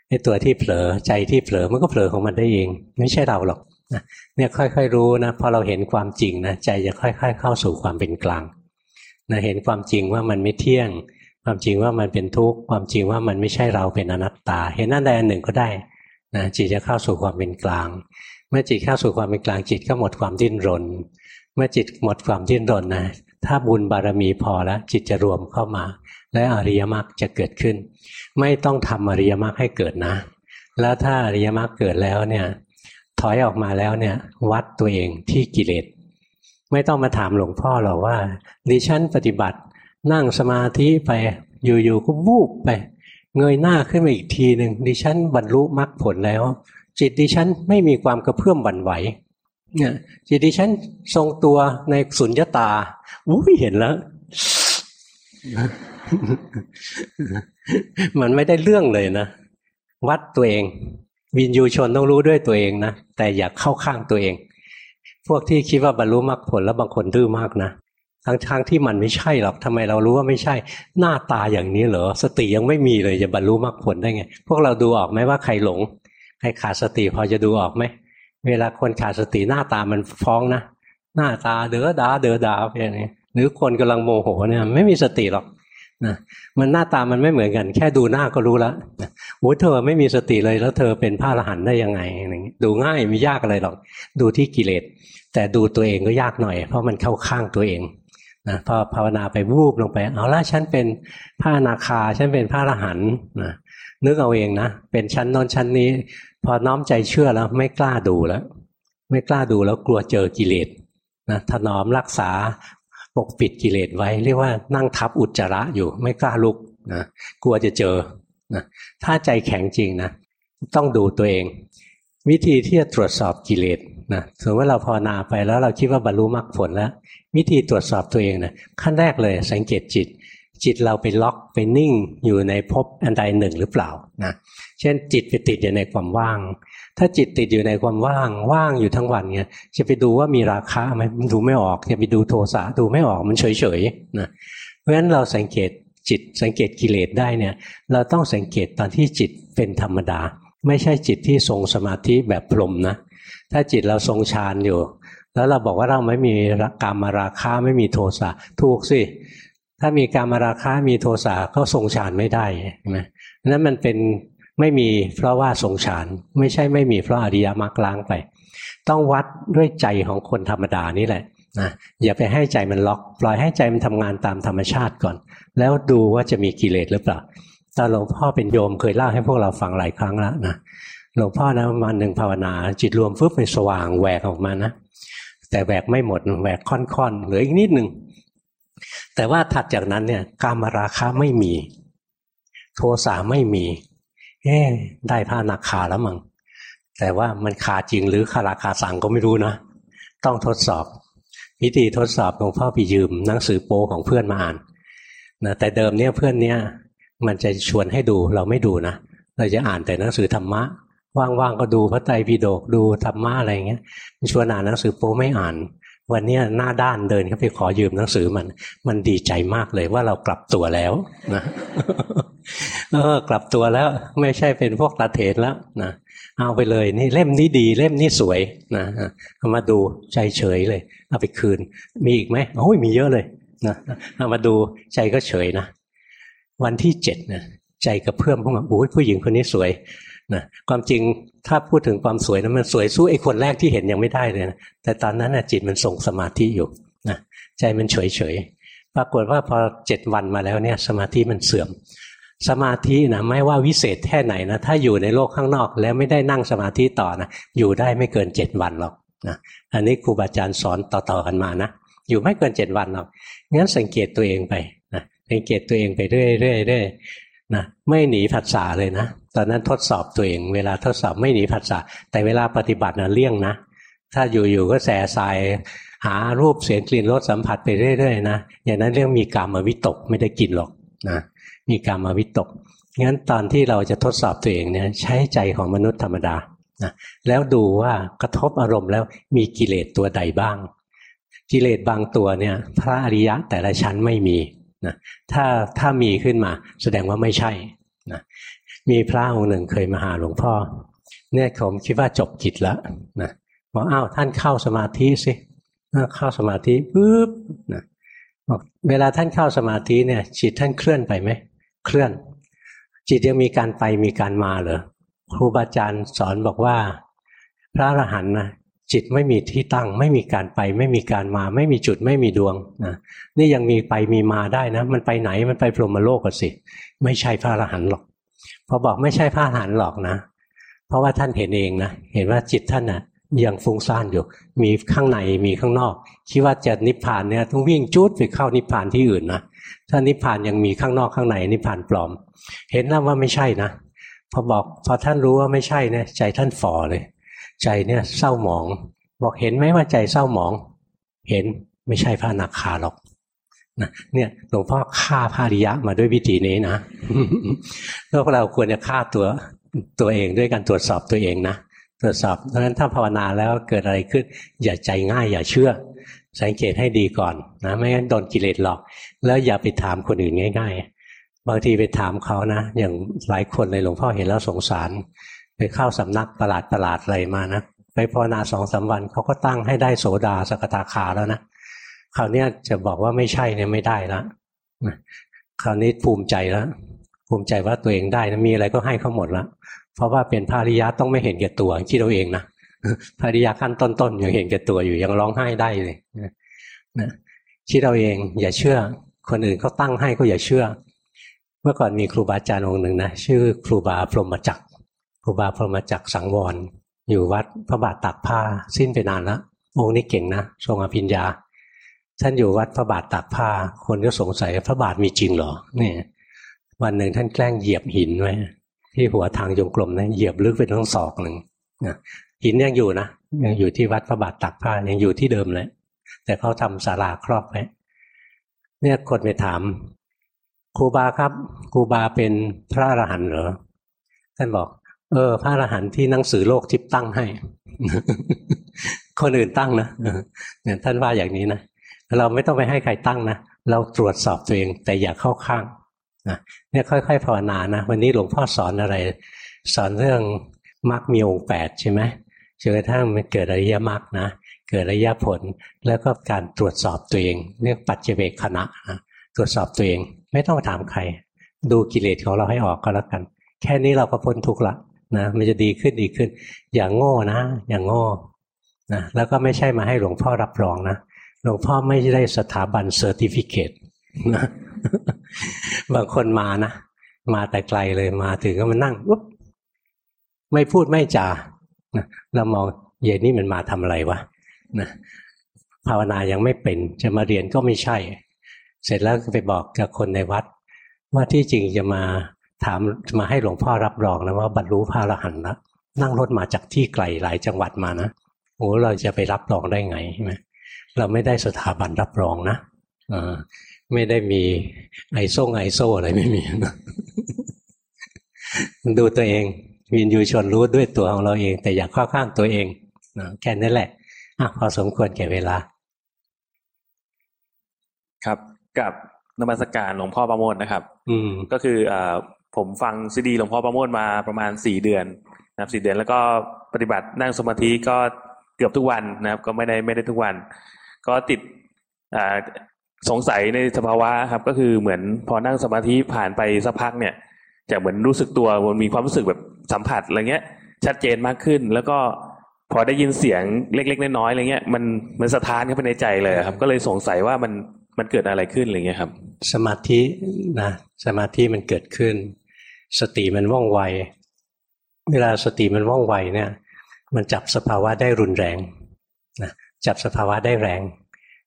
ไอ้ตัวที่เผลอใจที่เผลอมันก็เผลอของมันได้เอง ไม่ใช่เราหรอก เนี่ยค่อยๆรู้นะพอเราเห็นความจริงนะใจจะค่อย ๆ เข้าสู่ความเป็นกลางนะเห็นความจริงว่ามันไม่เที่ยง ความจริงว่ามันเป็นทุกข์ความจริงว่ามันไม่ใช่เราเป็นอนัตตา เห็นนั่นใดอันหนึ่งก็ได้นะจิตจะเข้าสู่ความเป็นกลาง เมื่อจิตเข้าสู่ความเป็นกลางจิตก็หมดความดิ้นรน เมื่อจิตหมดความดิ้นรนนะถ้าบุญบารมีพอแล้วจิตจะรวมเข้ามา และอริยมรรคจะเกิดขึ้น ไม่ต้องทำอริยมรรคให้เกิดนะ แล้วถ้าอริยมรรคเกิดแล้วเนี่ย ถอยออกมาแล้วเนี่ย วัดตัวเองที่กิเลสไม่ต้องมาถามหลวงพ่อหรอกว่าดิฉันปฏิบัตินั่งสมาธิไปอยู่ๆก็วูบไป เงยหน้าขึ้นมาอีกทีหนึ่งดิฉันบรรลุมรรคผลแล้ว จิตดิฉันไม่มีความกระเพื่อมบั่นไหวเนี่ยจิตดิฉันทรงตัวในสุญญตาอุ้ยเห็นแล้ว มันไม่ได้เรื่องเลยนะ วัดตัวเอง วินยูชนต้องรู้ด้วยตัวเองนะแต่อย่าเข้าข้างตัวเอง พวกที่คิดว่าบรรลุมรรคผลแล้วบางคนดื้อมากนะทั้งทางที่มันไม่ใช่หรอกทำไมเรารู้ว่าไม่ใช่ หน้าตาอย่างนี้เหรอสติยังไม่มีเลยจะบรรลุมรรคผลได้ไง พวกเราดูออกไหมว่าใครหลง ใครขาดสติพอจะดูออกไหมเวลาคนขาดสติหน้าตามันฟ้องนะหน้าตาเดือดาเดือดาอย่างนี้หรือคนกำลังโมโหเนี่ย ไม่มีสติหรอก นะมันหน้าตามันไม่เหมือนกัน แค่ดูหน้าก็รู้แล้วโอ้เธอไม่มีสติเลยแล้วเธอเป็นพระอรหันต์ได้ยังไงอย่างนี้ดูง่ายไม่ยากอะไรหรอก ดูที่กิเลส แต่ดูตัวเองก็ยากหน่อย เพราะมันเข้าข้างตัวเองนะพอภาวนาไปวูบลงไป เอาละฉันเป็นพระอนาคาฉันเป็นพระอรหันต์นะนึกเอาเองนะ เป็นชั้นนนชั้นนี้ พอน้อมใจเชื่อแล้ว ไม่กล้าดูแล้ว ไม่กล้าดูแล้วกลัวเจอกิเลสนะถนอมรักษา ปกปิดกิเลสไว้เรียกว่านั่งทับอุจจาระอยู่ไม่กล้าลุกนะกลัวจะเจอนะถ้าใจแข็งจริงนะต้องดูตัวเอง วิธีที่จะตรวจสอบกิเลสนะสมมติว่าเราภาวนาไปแล้วเราคิดว่าบรรลุมรรคผลแล้ว วิธีตรวจสอบตัวเองนะขั้นแรกเลย สังเกตจิต จิตเราไปล็อกไปนิ่งอยู่ในภพอันใดหนึ่งหรือเปล่านะเช่นจิตไปติดอยู่ในความว่าง ถ้าจิตติดอยู่ในความว่างว่างอยู่ทั้งวันเนี่ยจะไปดูว่ามีราคาไหมมันดูไม่ออกจะไปดูโทสะดูไม่ออกมันเฉยๆนะเพราะฉะนั้นเราสังเกตจิตสังเกตกิเลสได้เนี่ย เราต้องสังเกตตอนที่จิตเป็นธรรมดา ไม่ใช่จิตที่ทรงสมาธิแบบพรมนะถ้าจิตเราทรงฌานอยู่ แล้วเราบอกว่าเราไม่มีกามมาราคาไม่มีโทสะถูกสิถ้ามีการมาราคามีโทสะก็ทรงฌานไม่ได้นะนั้นมันเป็น ไม่มีเพราะว่าทรงฌานไม่ใช่ไม่มีเพราะอริยมรรคล้างไป ต้องวัดด้วยใจของคนธรรมดานี่แหละนะอย่าไปให้ใจมันล็อก ปล่อยให้ใจมันทำงานตามธรรมชาติก่อน แล้วดูว่าจะมีกิเลสหรือเปล่าตอนหลวงพ่อเป็นโยมเคยเล่าให้พวกเราฟังหลายครั้งแล้วนะหลวงพ่อนะวันหนึ่งภาวนา จิตรวมฟึบไปสว่างแหวกออกมานะแต่แหวกไม่หมดแหวกค่อนๆเหลืออีกนิดหนึ่งแต่ว่าถัดจากนั้นเนี่ยกามราคะไม่มี โทสะไม่มี เอ๊ได้ผ้านักขาแล้วมั้งแต่ว่ามันขาจริงหรือคาราคาสั่งก็ไม่รู้นะ ต้องทดสอบวิธีทดสอบหลวงพ่อไปยืมหนังสือโปของเพื่อนมาอ่านนะแต่เดิมเนี่ยเพื่อนเนี่ยมันจะชวนให้ดูเราไม่ดูนะเราจะอ่านแต่หนังสือธรรมะว่างๆก็ดูพระไตรปิฎกดูธรรมะอะไรเงี้ยชวนอ่านหนังสือโป้ไม่อ่าน วันนี้หน้าด้านเดินเข้าไปขอยืมหนังสือมัน มันดีใจมากเลยว่าเรากลับตัวแล้วนะเออกลับตัวแล้วไม่ใช่เป็นพวกตาเถนแล้วนะเอาไปเลยนี่เล่มนี้ดี เล่มนี้สวยนะเอามาดูใจเฉยเลย เอาไปคืน มีอีกไหมโอ้ยมีเยอะเลยนะเอามาดูใจก็เฉยนะวันที่เจ็ดนะใจกระเพื่อมพวกมันโอ้ยผู้หญิงคนนี้สวย นะความจริงถ้าพูดถึงความสวยนะมันสวยสู้ไอ้คนแรกที่เห็นยังไม่ได้เลยนะแต่ตอนนั้นนะจิตมันทรงสมาธิอยู่นะใจมันเฉยเฉยปรากฏว่าพอเจ็ดวันมาแล้วเนี่ยสมาธิมันเสื่อม สมาธินะไม่ว่าวิเศษแค่ไหนนะถ้าอยู่ในโลกข้างนอกแล้วไม่ได้นั่งสมาธิต่อนะอยู่ได้ไม่เกินเจ็ดวันหรอกนะอันนี้ครูบาอาจารย์สอนต่อๆกันมานะอยู่ไม่เกินเจ็ดวันหรอกงั้นสังเกตตัวเองไปนะสังเกตตัวเองไปเรื่อยๆ นะไม่หนีผัสสะเลยนะตอนนั้นทดสอบตัวเอง เวลาทดสอบไม่หนีผัสสะแต่เวลาปฏิบัตินะเลี่ยงนะ ถ้าอยู่ๆก็แสสายหารูปเสียงกลิ่นรสสัมผัสไปเรื่อยๆนะอย่างนั้นเรื่องมีกามวิตกไม่ได้กินหรอกนะมีกามวิตกงั้นตอนที่เราจะทดสอบตัวเองเนี่ยใช้ใจของมนุษย์ธรรมดานะแล้วดูว่ากระทบอารมณ์แล้วมีกิเลสตัวใดบ้าง กิเลสบางตัวเนี่ยพระอริยะแต่ละชั้นไม่มี นะถ้าถ้ามีขึ้นมา แสดงว่าไม่ใช่นะมีพระองค์หนึ่งเคยมาหาหลวงพ่อ เนี่ยผมคิดว่าจบกิจแล้วนะบอกอ้าวท่านเข้าสมาธิสิเข้าสมาธิปุ๊บนะบอกเวลาท่านเข้าสมาธิเนี่ย จิตท่านเคลื่อนไปไหมเคลื่อน จิตยังมีการไปมีการมาเหรอครูบาอาจารย์สอนบอกว่า พระอรหันต์นะ จิตไม่มีที่ตั้ง ไม่มีการไป ไม่มีการมา ไม่มีจุดไม่มีดวงนะนี่ยังมีไปมีมาได้นะ มันไปไหนมันไปพรหมโลกกันสิ ไม่ใช่พระอรหันต์หรอก พอบอกไม่ใช่พระอรหันต์หรอกนะ เพราะว่าท่านเห็นเองนะเห็นว่าจิตท่านนะ่ะยังฟุ้งซ่านอยู่ มีข้างในมีข้างนอก คิดว่าจะนิพพานเนี่ยต้องวิ่งจุดไปเข้านิพพานที่อื่นนะถ้านิพพานยังมีข้างนอกข้างในนิพพานปลอม เห็นแล้วว่าไม่ใช่นะพอบอกพอท่านรู้ว่าไม่ใช่เนี่ยใจท่านฝ่อเลย ใจเนี่ยเศร้าหมอง บอกเห็นไหมว่าใจเศร้าหมอง เห็นไม่ใช่พระนักขาหรอกนะเนี่ยหลวงพ่อฆ่าพระริยะมาด้วยวิธีนี้นะพวกเราควรจะฆ่าตัวตัวเองด้วยการตรวจสอบตัวเองนะตรวจสอบเพราะฉะนั้นถ้าภาวนาแล้วเกิดอะไรขึ้น อย่าใจง่ายอย่าเชื่อ สังเกตให้ดีก่อนนะไม่งั้นโดนกิเลสหลอก แล้วอย่าไปถามคนอื่นง่าย ๆ บางทีไปถามเขานะ อย่างหลายคนเลยหลวงพ่อเห็นแล้วสงสาร ไปเข้าสำนักประหลาดประหลาดอะไรมานะไปภาวนาสองสาวันเขาก็ตั้งให้ได้โสดาสกทาคาแล้วนะคราวนี้จะบอกว่าไม่ใช่เนี่ยไม่ได้แล้วคราวนี้ภูมิใจแล้วภูมิใจว่าตัวเองได้นะมีอะไรก็ให้เขาหมดแล้วเพราะว่าเป็นภาริยะต้องไม่เห็นแก่ตัวคิดเราเองนะภาริยะขั้นต้นๆยังเห็นแก่ตัวอยู่ยังร้องไห้ได้เลยนะคิดเราเองอย่าเชื่อ คนอื่นเขาตั้งให้ก็อย่าเชื่อ เมื่อก่อนมีครูบาอาจารย์องค์หนึ่งนะชื่อครูบาพรหมจักร ครูบาพรหมจักสังวร อยู่วัดพระบาทตักผ้า สิ้นไปนานแล้วองค์นี้เก่งนะทรงอภิญญา ท่านอยู่วัดพระบาทตักผ้า คนก็สงสัยพระบาทมีจริงเหรอเนี่ยวันหนึ่งท่านแกล้งเหยียบหินไว้ที่หัวทางจงกรมนะเหยียบลึกไปทั้งศอกหนึ่งนะหินยังอยู่นะยังอยู่ที่วัดพระบาทตักผ้ายังอยู่ที่เดิมเลย แต่เขาทำศาลาครอบไว้เนี่ยคนไปถามครูบาครับครูบาเป็นพระอรหันต์เหรอท่านบอก เออ พระอรหันต์ที่หนังสือโลกทิพตั้งให้ คนอื่นตั้งนะเนี่ยท่านว่าอย่างนี้นะเราไม่ต้องไปให้ใครตั้งนะเราตรวจสอบตัวเองแต่อย่าเข้าข้างนะเนี่ยค่อย ๆภาวนานะวันนี้หลวงพ่อสอนอะไร สอนเรื่องมรรคมีองค์แปดใช่ไหมจนกระทั่งมันเกิดอริยมรรคนะเกิดอริยผลแล้วก็การตรวจสอบตัวเองเรียกปัจเจเวคขณะนะตรวจสอบตัวเอง ไม่ต้องถามใคร ดูกิเลสของเราให้ออกก็แล้วกัน แค่นี้เราก็พ้นทุกข์ละ นะมันจะดีขึ้นดีขึ้น อย่างโง่นะ อย่างโง่นะแล้วก็ไม่ใช่มาให้หลวงพ่อรับรองนะหลวงพ่อไม่ได้สถาบันเซอร์ติฟิเคตนะบางคนมานะ มาแต่ไกลเลยมาถึงก็มานั่งปุ๊บไม่พูดไม่จาเรามองเย็นนี่มันมาทำอะไรวะนะภาวนายังไม่เป็นจะมาเรียนก็ไม่ใช่ เสร็จแล้วไปบอกกับคนในวัด ว่าที่จริงจะมา ถามมาให้หลวงพ่อรับรองนะว่าบรรลุพระอรหันต์แล้วนั่งรถมาจากที่ไกลหลายจังหวัดมานะโอ้เราจะไปรับรองได้ไงใช่ไหมเราไม่ได้สถาบันรับรองนะไม่ได้มีไอโซ่ไอโซ่อะไรไม่มีนะมันดูตัวเองวินยูชนรู้ด้วยตัวของเราเอง แต่อย่าข้าข้างตัวเองนะแค่นั้นแหละอะพอสมควรแก่เวลา ครับกับนมัสการหลวงพ่อประโมทนะครับ อืมก็คืออ่า ผมฟังซีดีหลวงพ่อประโมทมาประมาณสี่เดือนนะครับสี่เดือนแล้วก็ปฏิบัตินั่งสมาธิก็เกือบทุกวันนะครับ ก็ไม่ได้ไม่ได้ทุกวัน ก็ติดอ่าสงสัยในสภาวะครับ ก็คือเหมือนพอนั่งสมาธิผ่านไปสักพักเนี่ยจะเหมือนรู้สึกตัวมันมีความรู้สึกแบบสัมผัสอะไรเงี้ย ชัดเจนมากขึ้น แล้วก็พอได้ยินเสียงเล็ก ๆ น้อยๆอะไรเงี้ยมันมันสะท้านเข้าไปในใจเลยครับ ก็เลยสงสัยว่ามันมันเกิดอะไรขึ้นอะไรเงี้ยครับ สมาธินะสมาธิมันเกิดขึ้น สติมันว่องไว เวลาสติมันว่องไวเนี่ย มันจับสภาวะได้รุนแรงนะจับสภาวะได้แรง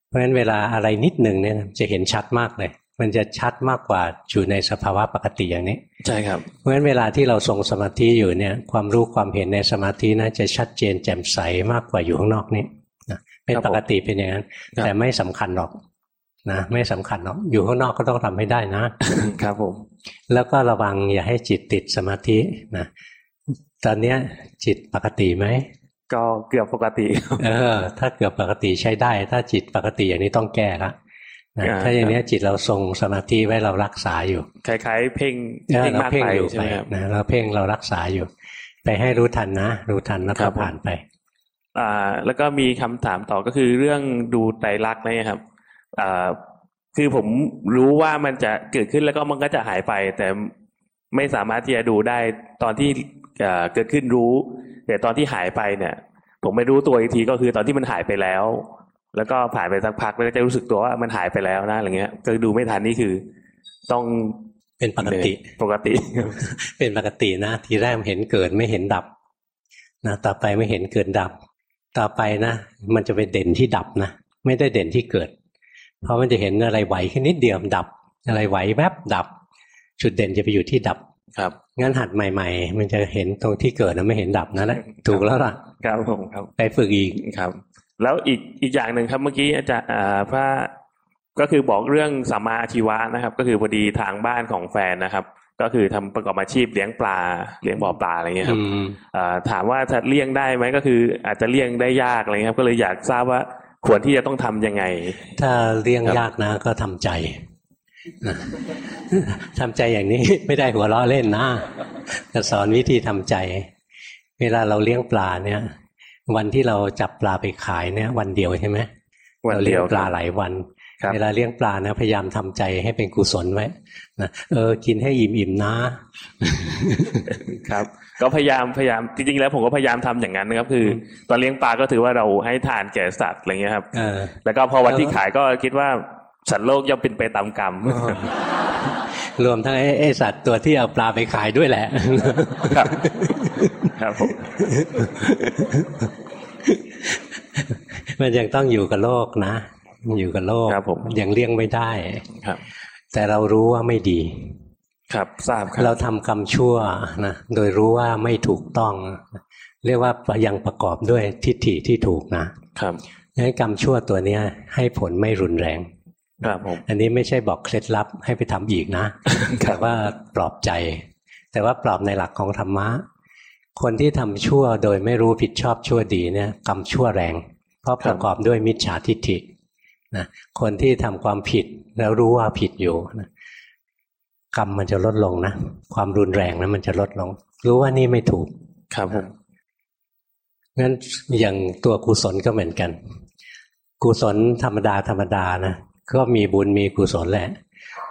เพราะฉะนั้นเวลาอะไรนิดหนึ่งเนี่ยจะเห็นชัดมากเลย มันจะชัดมากกว่าอยู่ในสภาวะปกติอย่างนี้ ใช่ครับ เพราะฉะนั้นเวลาที่เราทรงสมาธิอยู่เนี่ย ความรู้ความเห็นในสมาธินะจะชัดเจนแจ่มใสมากกว่าอยู่ข้างนอกนี้นะเป็นปกติเป็นอย่างนั้น แต่ไม่สำคัญหรอกนะไม่สำคัญหรอกอยู่ข้างนอกก็ต้องทำให้ได้นะครับผม แล้วก็ระวังอย่าให้จิตติดสมาธินะตอนเนี้ย จิตปกติไหมก็เกือบปกติ เออ ถ้าเกือบปกติใช้ได้ ถ้าจิตปกติอย่างนี้ต้องแก้ละนะถ้าอย่างนี้จิตเราทรงสมาธิไว้เรารักษาอยู่คล้ายๆเพ่งเพ่งมากไปใช่ไหมนะเราเพ่งเรารักษาอยู่ ไปให้รู้ทันนะรู้ทันแล้วก็ผ่านไป อ่า แล้วก็มีคำถามต่อก็คือเรื่องดูไตรลักษณ์นะครับอ่า คือผมรู้ว่ามันจะเกิดขึ้นแล้วก็มันก็จะหายไป แต่ไม่สามารถที่จะดูได้ตอนที่เกิดขึ้นรู้ แต่ตอนที่หายไปเนี่ย ผมไม่รู้ตัวอีกทีก็คือตอนที่มันหายไปแล้ว แล้วก็ผ่านไปสักพักแล้วจะรู้สึกตัวว่ามันหายไปแล้วนะอะไรเงี้ยก็ดูไม่ทันนี่คือ ต้องเป็นปกติปกติ เป็นปกตินะทีแรกเห็นเกิดไม่เห็นดับนะต่อไปไม่เห็นเกิดดับ ต่อไปนะ มันจะไปเด่นที่ดับนะไม่ได้เด่นที่เกิด เพราะมันจะเห็นอะไรไหวแค่นิดเดียวดับ อะไรไหวแวบดับ จุดเด่นจะไปอยู่ที่ดับครับงั้นหัดใหม่ ๆ มันจะเห็นตรงที่เกิดนะไม่เห็นดับนั่นแหละถูกแล้วล่ะครับผมครับไปฝึกอีกครับ แล้วอีกอีกอย่างหนึ่งครับเมื่อกี้อาจารย์พระก็คือบอกเรื่องสัมมาอาชีวะนะครับ ก็คือพอดีทางบ้านของแฟนนะครับ ก็คือทำประกอบอาชีพเลี้ยงปลาเลี้ยงบ่อปลาอะไรเงี้ยครับถามว่าจะเลี้ยงได้ไหมก็คืออาจจะเลี้ยงได้ยากอะไรเงี้ยครับ ก็เลยอยากทราบว่า ควรที่จะต้องทํำยังไง ถ้าเลี้ยงยากนะ ก็ทำใจทำใจอย่างนี้ไม่ได้หัวเราะเล่นนะจะสอนวิธีทำใจ เวลาเราเลี้ยงปลาเนี่ย วันที่เราจับปลาไปขายเนี่ย วันเดียวใช่ไหมเราเลี้ยงปลาหลายวัน เวลาเลี้ยงปลานะพยายามทำใจให้เป็นกุศลไว้นะเออ กินให้อิ่มอิ่มนะ ครับ ก็พยายามพยายามจริงๆแล้วผมก็พยายามทำอย่างนั้นนะครับ คือ ตอนเลี้ยงปลาก็ถือว่าเราให้ทานแก่สัตว์อะไรเงี้ยครับแล้วก็พอวันที่ขายก็คิดว่าสัตว์โลกย่อมเป็นไปตามกรรมรวมทั้งไอ้สัตว์ตัวที่เอาปลาไปขายด้วยแหละ ครับ ครับผมมันยังต้องอยู่กับโลกนะ อยู่กับโลกครับผมยังเลี่ยงไม่ได้ครับ แต่เรารู้ว่าไม่ดี ครับทราบครับ เราทำกรรมชั่วนะโดยรู้ว่าไม่ถูกต้อง เรียกว่ายังประกอบด้วยทิฏฐิที่ถูกนะครับงั้นกรรมชั่วตัวเนี้ย ให้ผลไม่รุนแรงครับผมอันนี้ไม่ใช่บอกเคล็ดลับให้ไปทำอีกนะแต่ว่าปลอบใจ แต่ว่าปลอบในหลักของธรรมะคนที่ทำชั่วโดยไม่รู้ผิดชอบชั่วดีเนี่ยกรรมชั่วแรง เพราะประกอบด้วยมิจฉาทิฏฐิ นะคนที่ทำความผิดแล้วรู้ว่าผิดอยู่นะกรรมมันจะลดลงนะความรุนแรงนะมันจะลดลง รู้ว่านี่ไม่ถูกครับผมงั้นอย่างตัวกุศลก็เหมือนกัน กุศลธรรมดาธรรมดานะก็มีบุญมีกุศลแหละ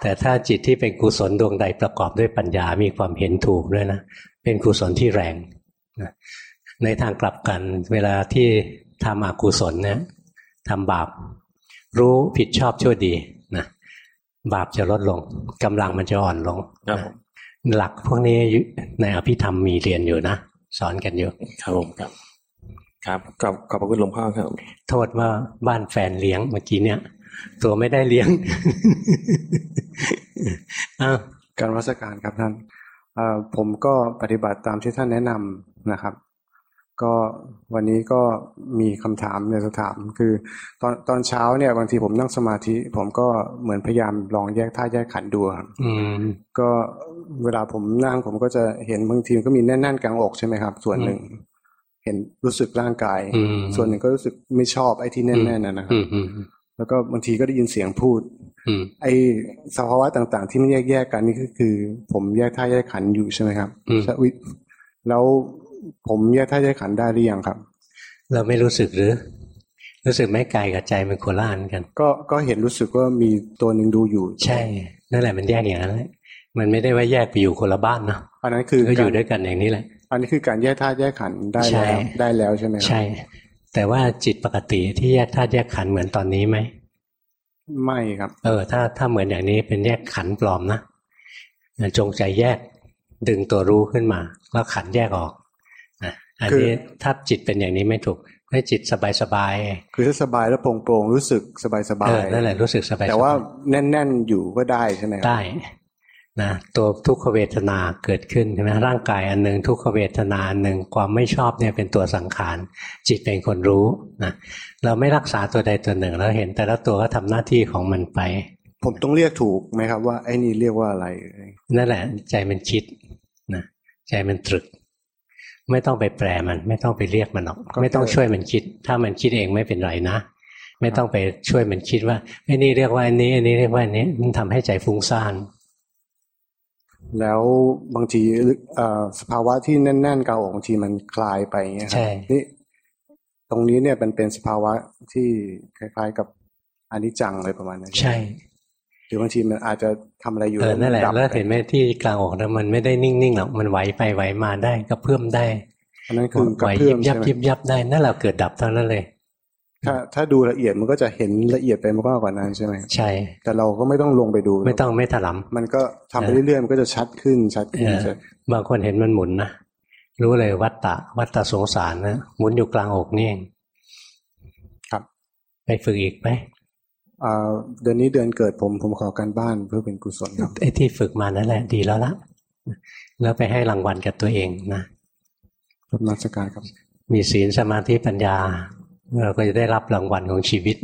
แต่ถ้าจิตที่เป็นกุศลดวงใดประกอบด้วยปัญญามีความเห็นถูกด้วยนะเป็นกุศลที่แรงนะในทางกลับกัน เวลาที่ทำอกุศลเนี่ยทำบาป รู้ผิดชอบชั่วดีนะบาปจะลดลงกำลังมันจะอ่อนลงหลักพวกนี้ในอภิธรรมมีเรียนอยู่นะสอนกันอยู่ครับผมครับ ครับขอบขอบพระคุณหลวงพ่อครับ โทษว่าบ้านแฟนเลี้ยงเมื่อกี้เนี่ย ตัวไม่ได้เลี้ยงอ้าวการวัสการครับท่านผมก็ปฏิบัติตามที่ท่านแนะนำนะครับ ก็วันนี้ก็มีคำถามในสถามคือตอนตอนเช้าเนี่ยบางทีผมนั่งสมาธิ ผมก็เหมือนพยายามลองแยกท่าแยกขันดูครับก็เวลาผมนั่งผมก็จะเห็นบางทีก็มีแน่นๆกลางอกใช่ไหมครับ ส่วนหนึ่ง เห็นรู้สึกร่างกาย ส่วนหนึ่งก็รู้สึกไม่ชอบไอ้ที่แน่นๆนะครับแล้วก็บางทีก็ได้ยินเสียงพูดไอ้สภาวะต่างๆ ที่มันแยกๆกันนี่ก็คือ ผมแยกท่าแยกขันอยู่ใช่ไหมครับแล้ว ผมแยกท่าแยกขันได้หรือยังครับ เราไม่รู้สึกหรือ รู้สึกไม่กายกับใจมันโคล่านกัน ก็ก็เห็นรู้สึกว่ามีตัวหนึ่งดูอยู่ ใช่ นั่นแหละมันแยกอย่างนั้นแหละมันไม่ได้ว่าแยกไปอยู่คนละบ้านนะอันนั้นคือก็อยู่ด้วยกันอย่างนี้แหละ อันนี้คือการแยกธาตุแยกขันได้แล้วได้แล้วใช่ไหมใช่ แต่ว่าจิตปกติที่แยกธาตุแยกขันเหมือนตอนนี้ไหมไม่ครับ เออ ถ้าถ้าเหมือนอย่างนี้เป็นแยกขันปลอมนะจงใจแยกดึงตัวรู้ขึ้นมา แล้วขันแยกออก อันนี้ถ้าจิตเป็นอย่างนี้ไม่ถูกให้จิตสบายสบายคือถ้าสบายแล้วโปร่งโปร่งรู้สึกสบายสบายนั่นแหละรู้สึกสบายแต่ว่าแน่นแน่นอยู่ก็ได้ใช่ไหมได้นะตัวทุกขเวทนาเกิดขึ้นใช่ไหมร่างกายอันหนึ่งทุกขเวทนาอันหนึ่งความไม่ชอบเนี่ยเป็นตัวสังขารจิตเป็นคนรู้นะเราไม่รักษาตัวใดตัวหนึ่งเราเห็น แต่ละตัวก็ทำหน้าที่ของมันไป ผมต้องเรียกถูกไหมครับว่าไอ้นี่เรียกว่าอะไรนั่นแหละ ใจมันคิดนะใจมันตรึก ไม่ต้องไปแปลมัน ไม่ต้องไปเรียกมันหรอก ไม่ต้องช่วยมันคิด ถ้ามันคิดเองไม่เป็นไรนะ ไม่ต้องไปช่วยมันคิดว่าไอ้นี่เรียกว่าอันนี้อันนี้เรียกว่าอันนี้มันทำให้ใจฟุ้งซ่านแล้วบางทีสภาวะที่แน่นๆเกาบางทีมันคลายไปเงี้ยครับนี่ตรงนี้เนี่ยมันเป็นสภาวะที่คล้าย ๆ กับอนิจจังอะไรประมาณนั้นใช่ หรือบางทีมันอาจจะทำอะไรอยู่เออนั่นแหละดับแล้วเห็นไหมที่กลางอกนะมันไม่ได้นิ่งๆหรอกมันไหวไปไหวมาได้ก็เพิ่มได้อันนั้นคือกระไหวเพื่ยิอมบยัใช่บไหมยิบยับได้นั่นแหละเกิดดับเท่านั้นเลย ถ้าถ้าดูละเอียดมันก็จะเห็นละเอียดไปมากกว่านั้นใช่ไหมใช่ แต่เราก็ไม่ต้องลงไปดู ไม่ต้องไม่ถลมันก็ทำไปเรื่อยๆมันก็จะชัดขึ้นชัดำขึ้นเออใช่บางคนเห็นมันหมุนนะรู้เลยวัตตะวัตตะสงสารนะหมุนอยู่กลางอกนี่เองครับ ไปฝึกอีกไหมอ่า เดือนนี้เดือนเกิดผมผมขอการบ้านเพื่อเป็นกุศลครับไอ้ที่ฝึกมานั่นแหละดีแล้วละแล้วไปให้รางวัลกับตัวเองนะรบนักสการครับ มีศีลสมาธิปัญญา เราก็จะได้รับรางวัลของชีวิต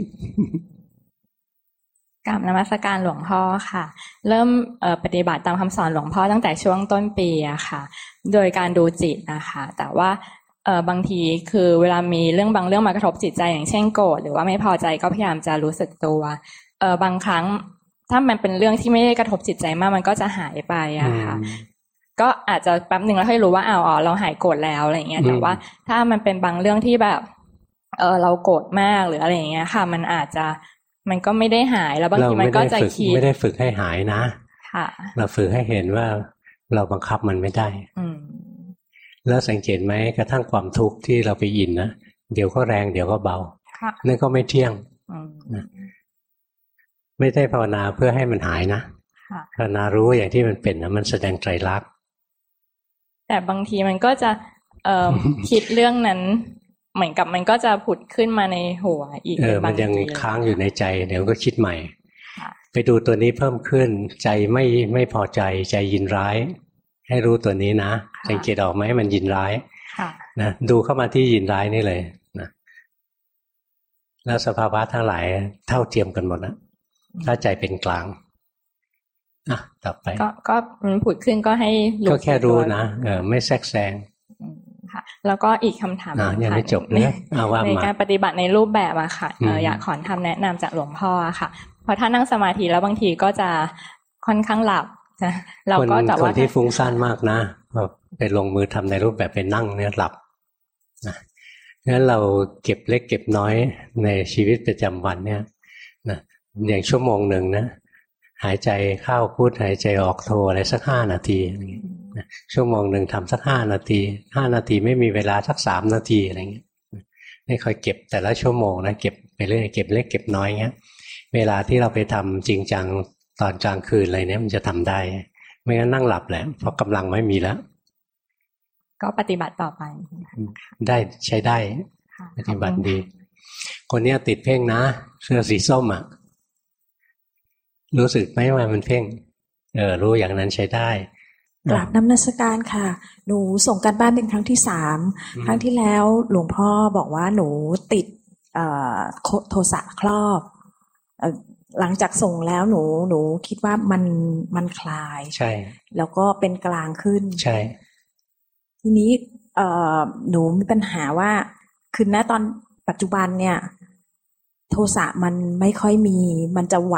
กราบนมัสการหลวงพ่อค่ะ เริ่มเอ่อปฏิบัติตามคำสอนหลวงพ่อตั้งแต่ช่วงต้นปีอะค่ะ โดยการดูจิตนะคะ แต่ว่า เอ่อบางทีคือเวลามีเรื่องบางเรื่องมากระทบจิตใจอย่างเช่นโกรธหรือว่าไม่พอใจก็พยายามจะรู้สึกตัวเอ่อบางครั้งถ้ามันเป็นเรื่องที่ไม่ได้กระทบจิตใจมากมันก็จะหายไปอะค่ะก็อาจจะแป๊บหนึ่งแล้วค่อยรู้ว่าอ้าวอ๋อเราหายโกรธแล้วอะไรอย่างเงี้ยอืมแต่ว่าถ้ามันเป็นบางเรื่องที่แบบ เออเราโกรธมากหรืออะไรอย่างเงี้ยค่ะ มันอาจจะมันก็ไม่ได้หายแล้วบางเราทีมันไม่ก็ได้จะฝึกคิดไม่ได้ฝึกให้หายนะ ค่ะ เราฝึกให้เห็นว่าเราบังคับมันไม่ได้ อืม แล้วสังเกตไหมกระทั่งความทุกข์ที่เราไปอินนะเดี๋ยวก็แรงเดี๋ยวก็เบาค่ะนั่นก็ไม่เที่ยงอืมไม่ได้ภาวนาเพื่อให้มันหายนะค่ะภาวนารู้อย่างที่มันเป็นนะมันแสดงไตรลักษณ์แต่บางทีมันก็จะเอ่อคิดเรื่องนั้น เหมือนกับมันก็จะผุดขึ้นมาในหัวอีกเออป็มันบายังทีค้างอยู่ในใจ เดี๋ยวก็คิดใหม่ค่ะไปดูตัวนี้เพิ่มขึ้น ใจไม่ไม่พอใจใจยินร้าย ให้รู้ตัวนี้นะ สังเกตออกไหมมันยินร้ายค่ะนะดูเข้ามาที่ยินร้ายนี่เลยนะแล้วสภาวะทั้งหลายเท่าเทียมกันหมดนะถ้าใจเป็นกลางอะต่อไป ก็ก็มันผุดขึ้นก็ให้ก็แค่รู้ตัวนะเออไม่แทรกแซงอืมค่ะแล้วก็อีกคำถามอ่าหนึ่ยังค่ะไม่จบในนะเอาว่าในมาการปฏิบัติในรูปแบบอะค่ะเอ่ออมอยากขอคำแนะนำจากหลวงพ่ออะค่ะ เพราะถ้านั่งสมาธิแล้วบางทีก็จะค่อนข้างหลับ นะเราคนก็แต่คนว่าที่ฟุ้งซ่านมากนะแบบไปลงมือทำในรูปแบบไปนั่งเนี่ยหลับนะงั้นเราเก็บเล็กเก็บน้อยในชีวิตประจำวันเนี่ยนะอย่างชั่วโมงหนึ่งนะหายใจเข้าพูดหายใจออกโทอะไรสักห้านาทีอะไรอย่างเงี้ยนะชั่วโมงหนึ่งทำสักห้านาทีห้านาทีไม่มีเวลาสักสามนาทีอะไรเงี้ยนี่คอยเก็บแต่ละชั่วโมงนะเก็บไปเรื่อยเก็บเล็กเก็บน้อยเงี้ย เวลาที่เราไปทำจริงจัง ตอนกลางคืนอะไรเนี่ยมันจะทำได้ ไม่งั้นนั่งหลับแหละเพราะกำลังไม่มีแล้ว ก็ปฏิบัติต่อไป ได้ใช้ได้ค่ะปฏิบัติดี คนเนี้ยติดเพ่งนะ เสื้อสีส้มอะ รู้สึกไหมว่ามันเพ่ง เออ รู้อย่างนั้นใช้ได้กราบน้ำนัสการค่ะ หนูส่งการบ้านเป็นครั้งที่สามอืมครั้งที่แล้วหลวงพ่อบอกว่าหนูติดเอ่อโคโทสะครอบเอ่อ หลังจากส่งแล้วหนูหนูคิดว่ามันมันคลายใช่ แล้วก็เป็นกลางขึ้นใช่ ทีนี้เอ่อหนูมีปัญหาว่าคือณตอนปัจจุบันเนี่ย โทสะมันไม่ค่อยมี มันจะไหว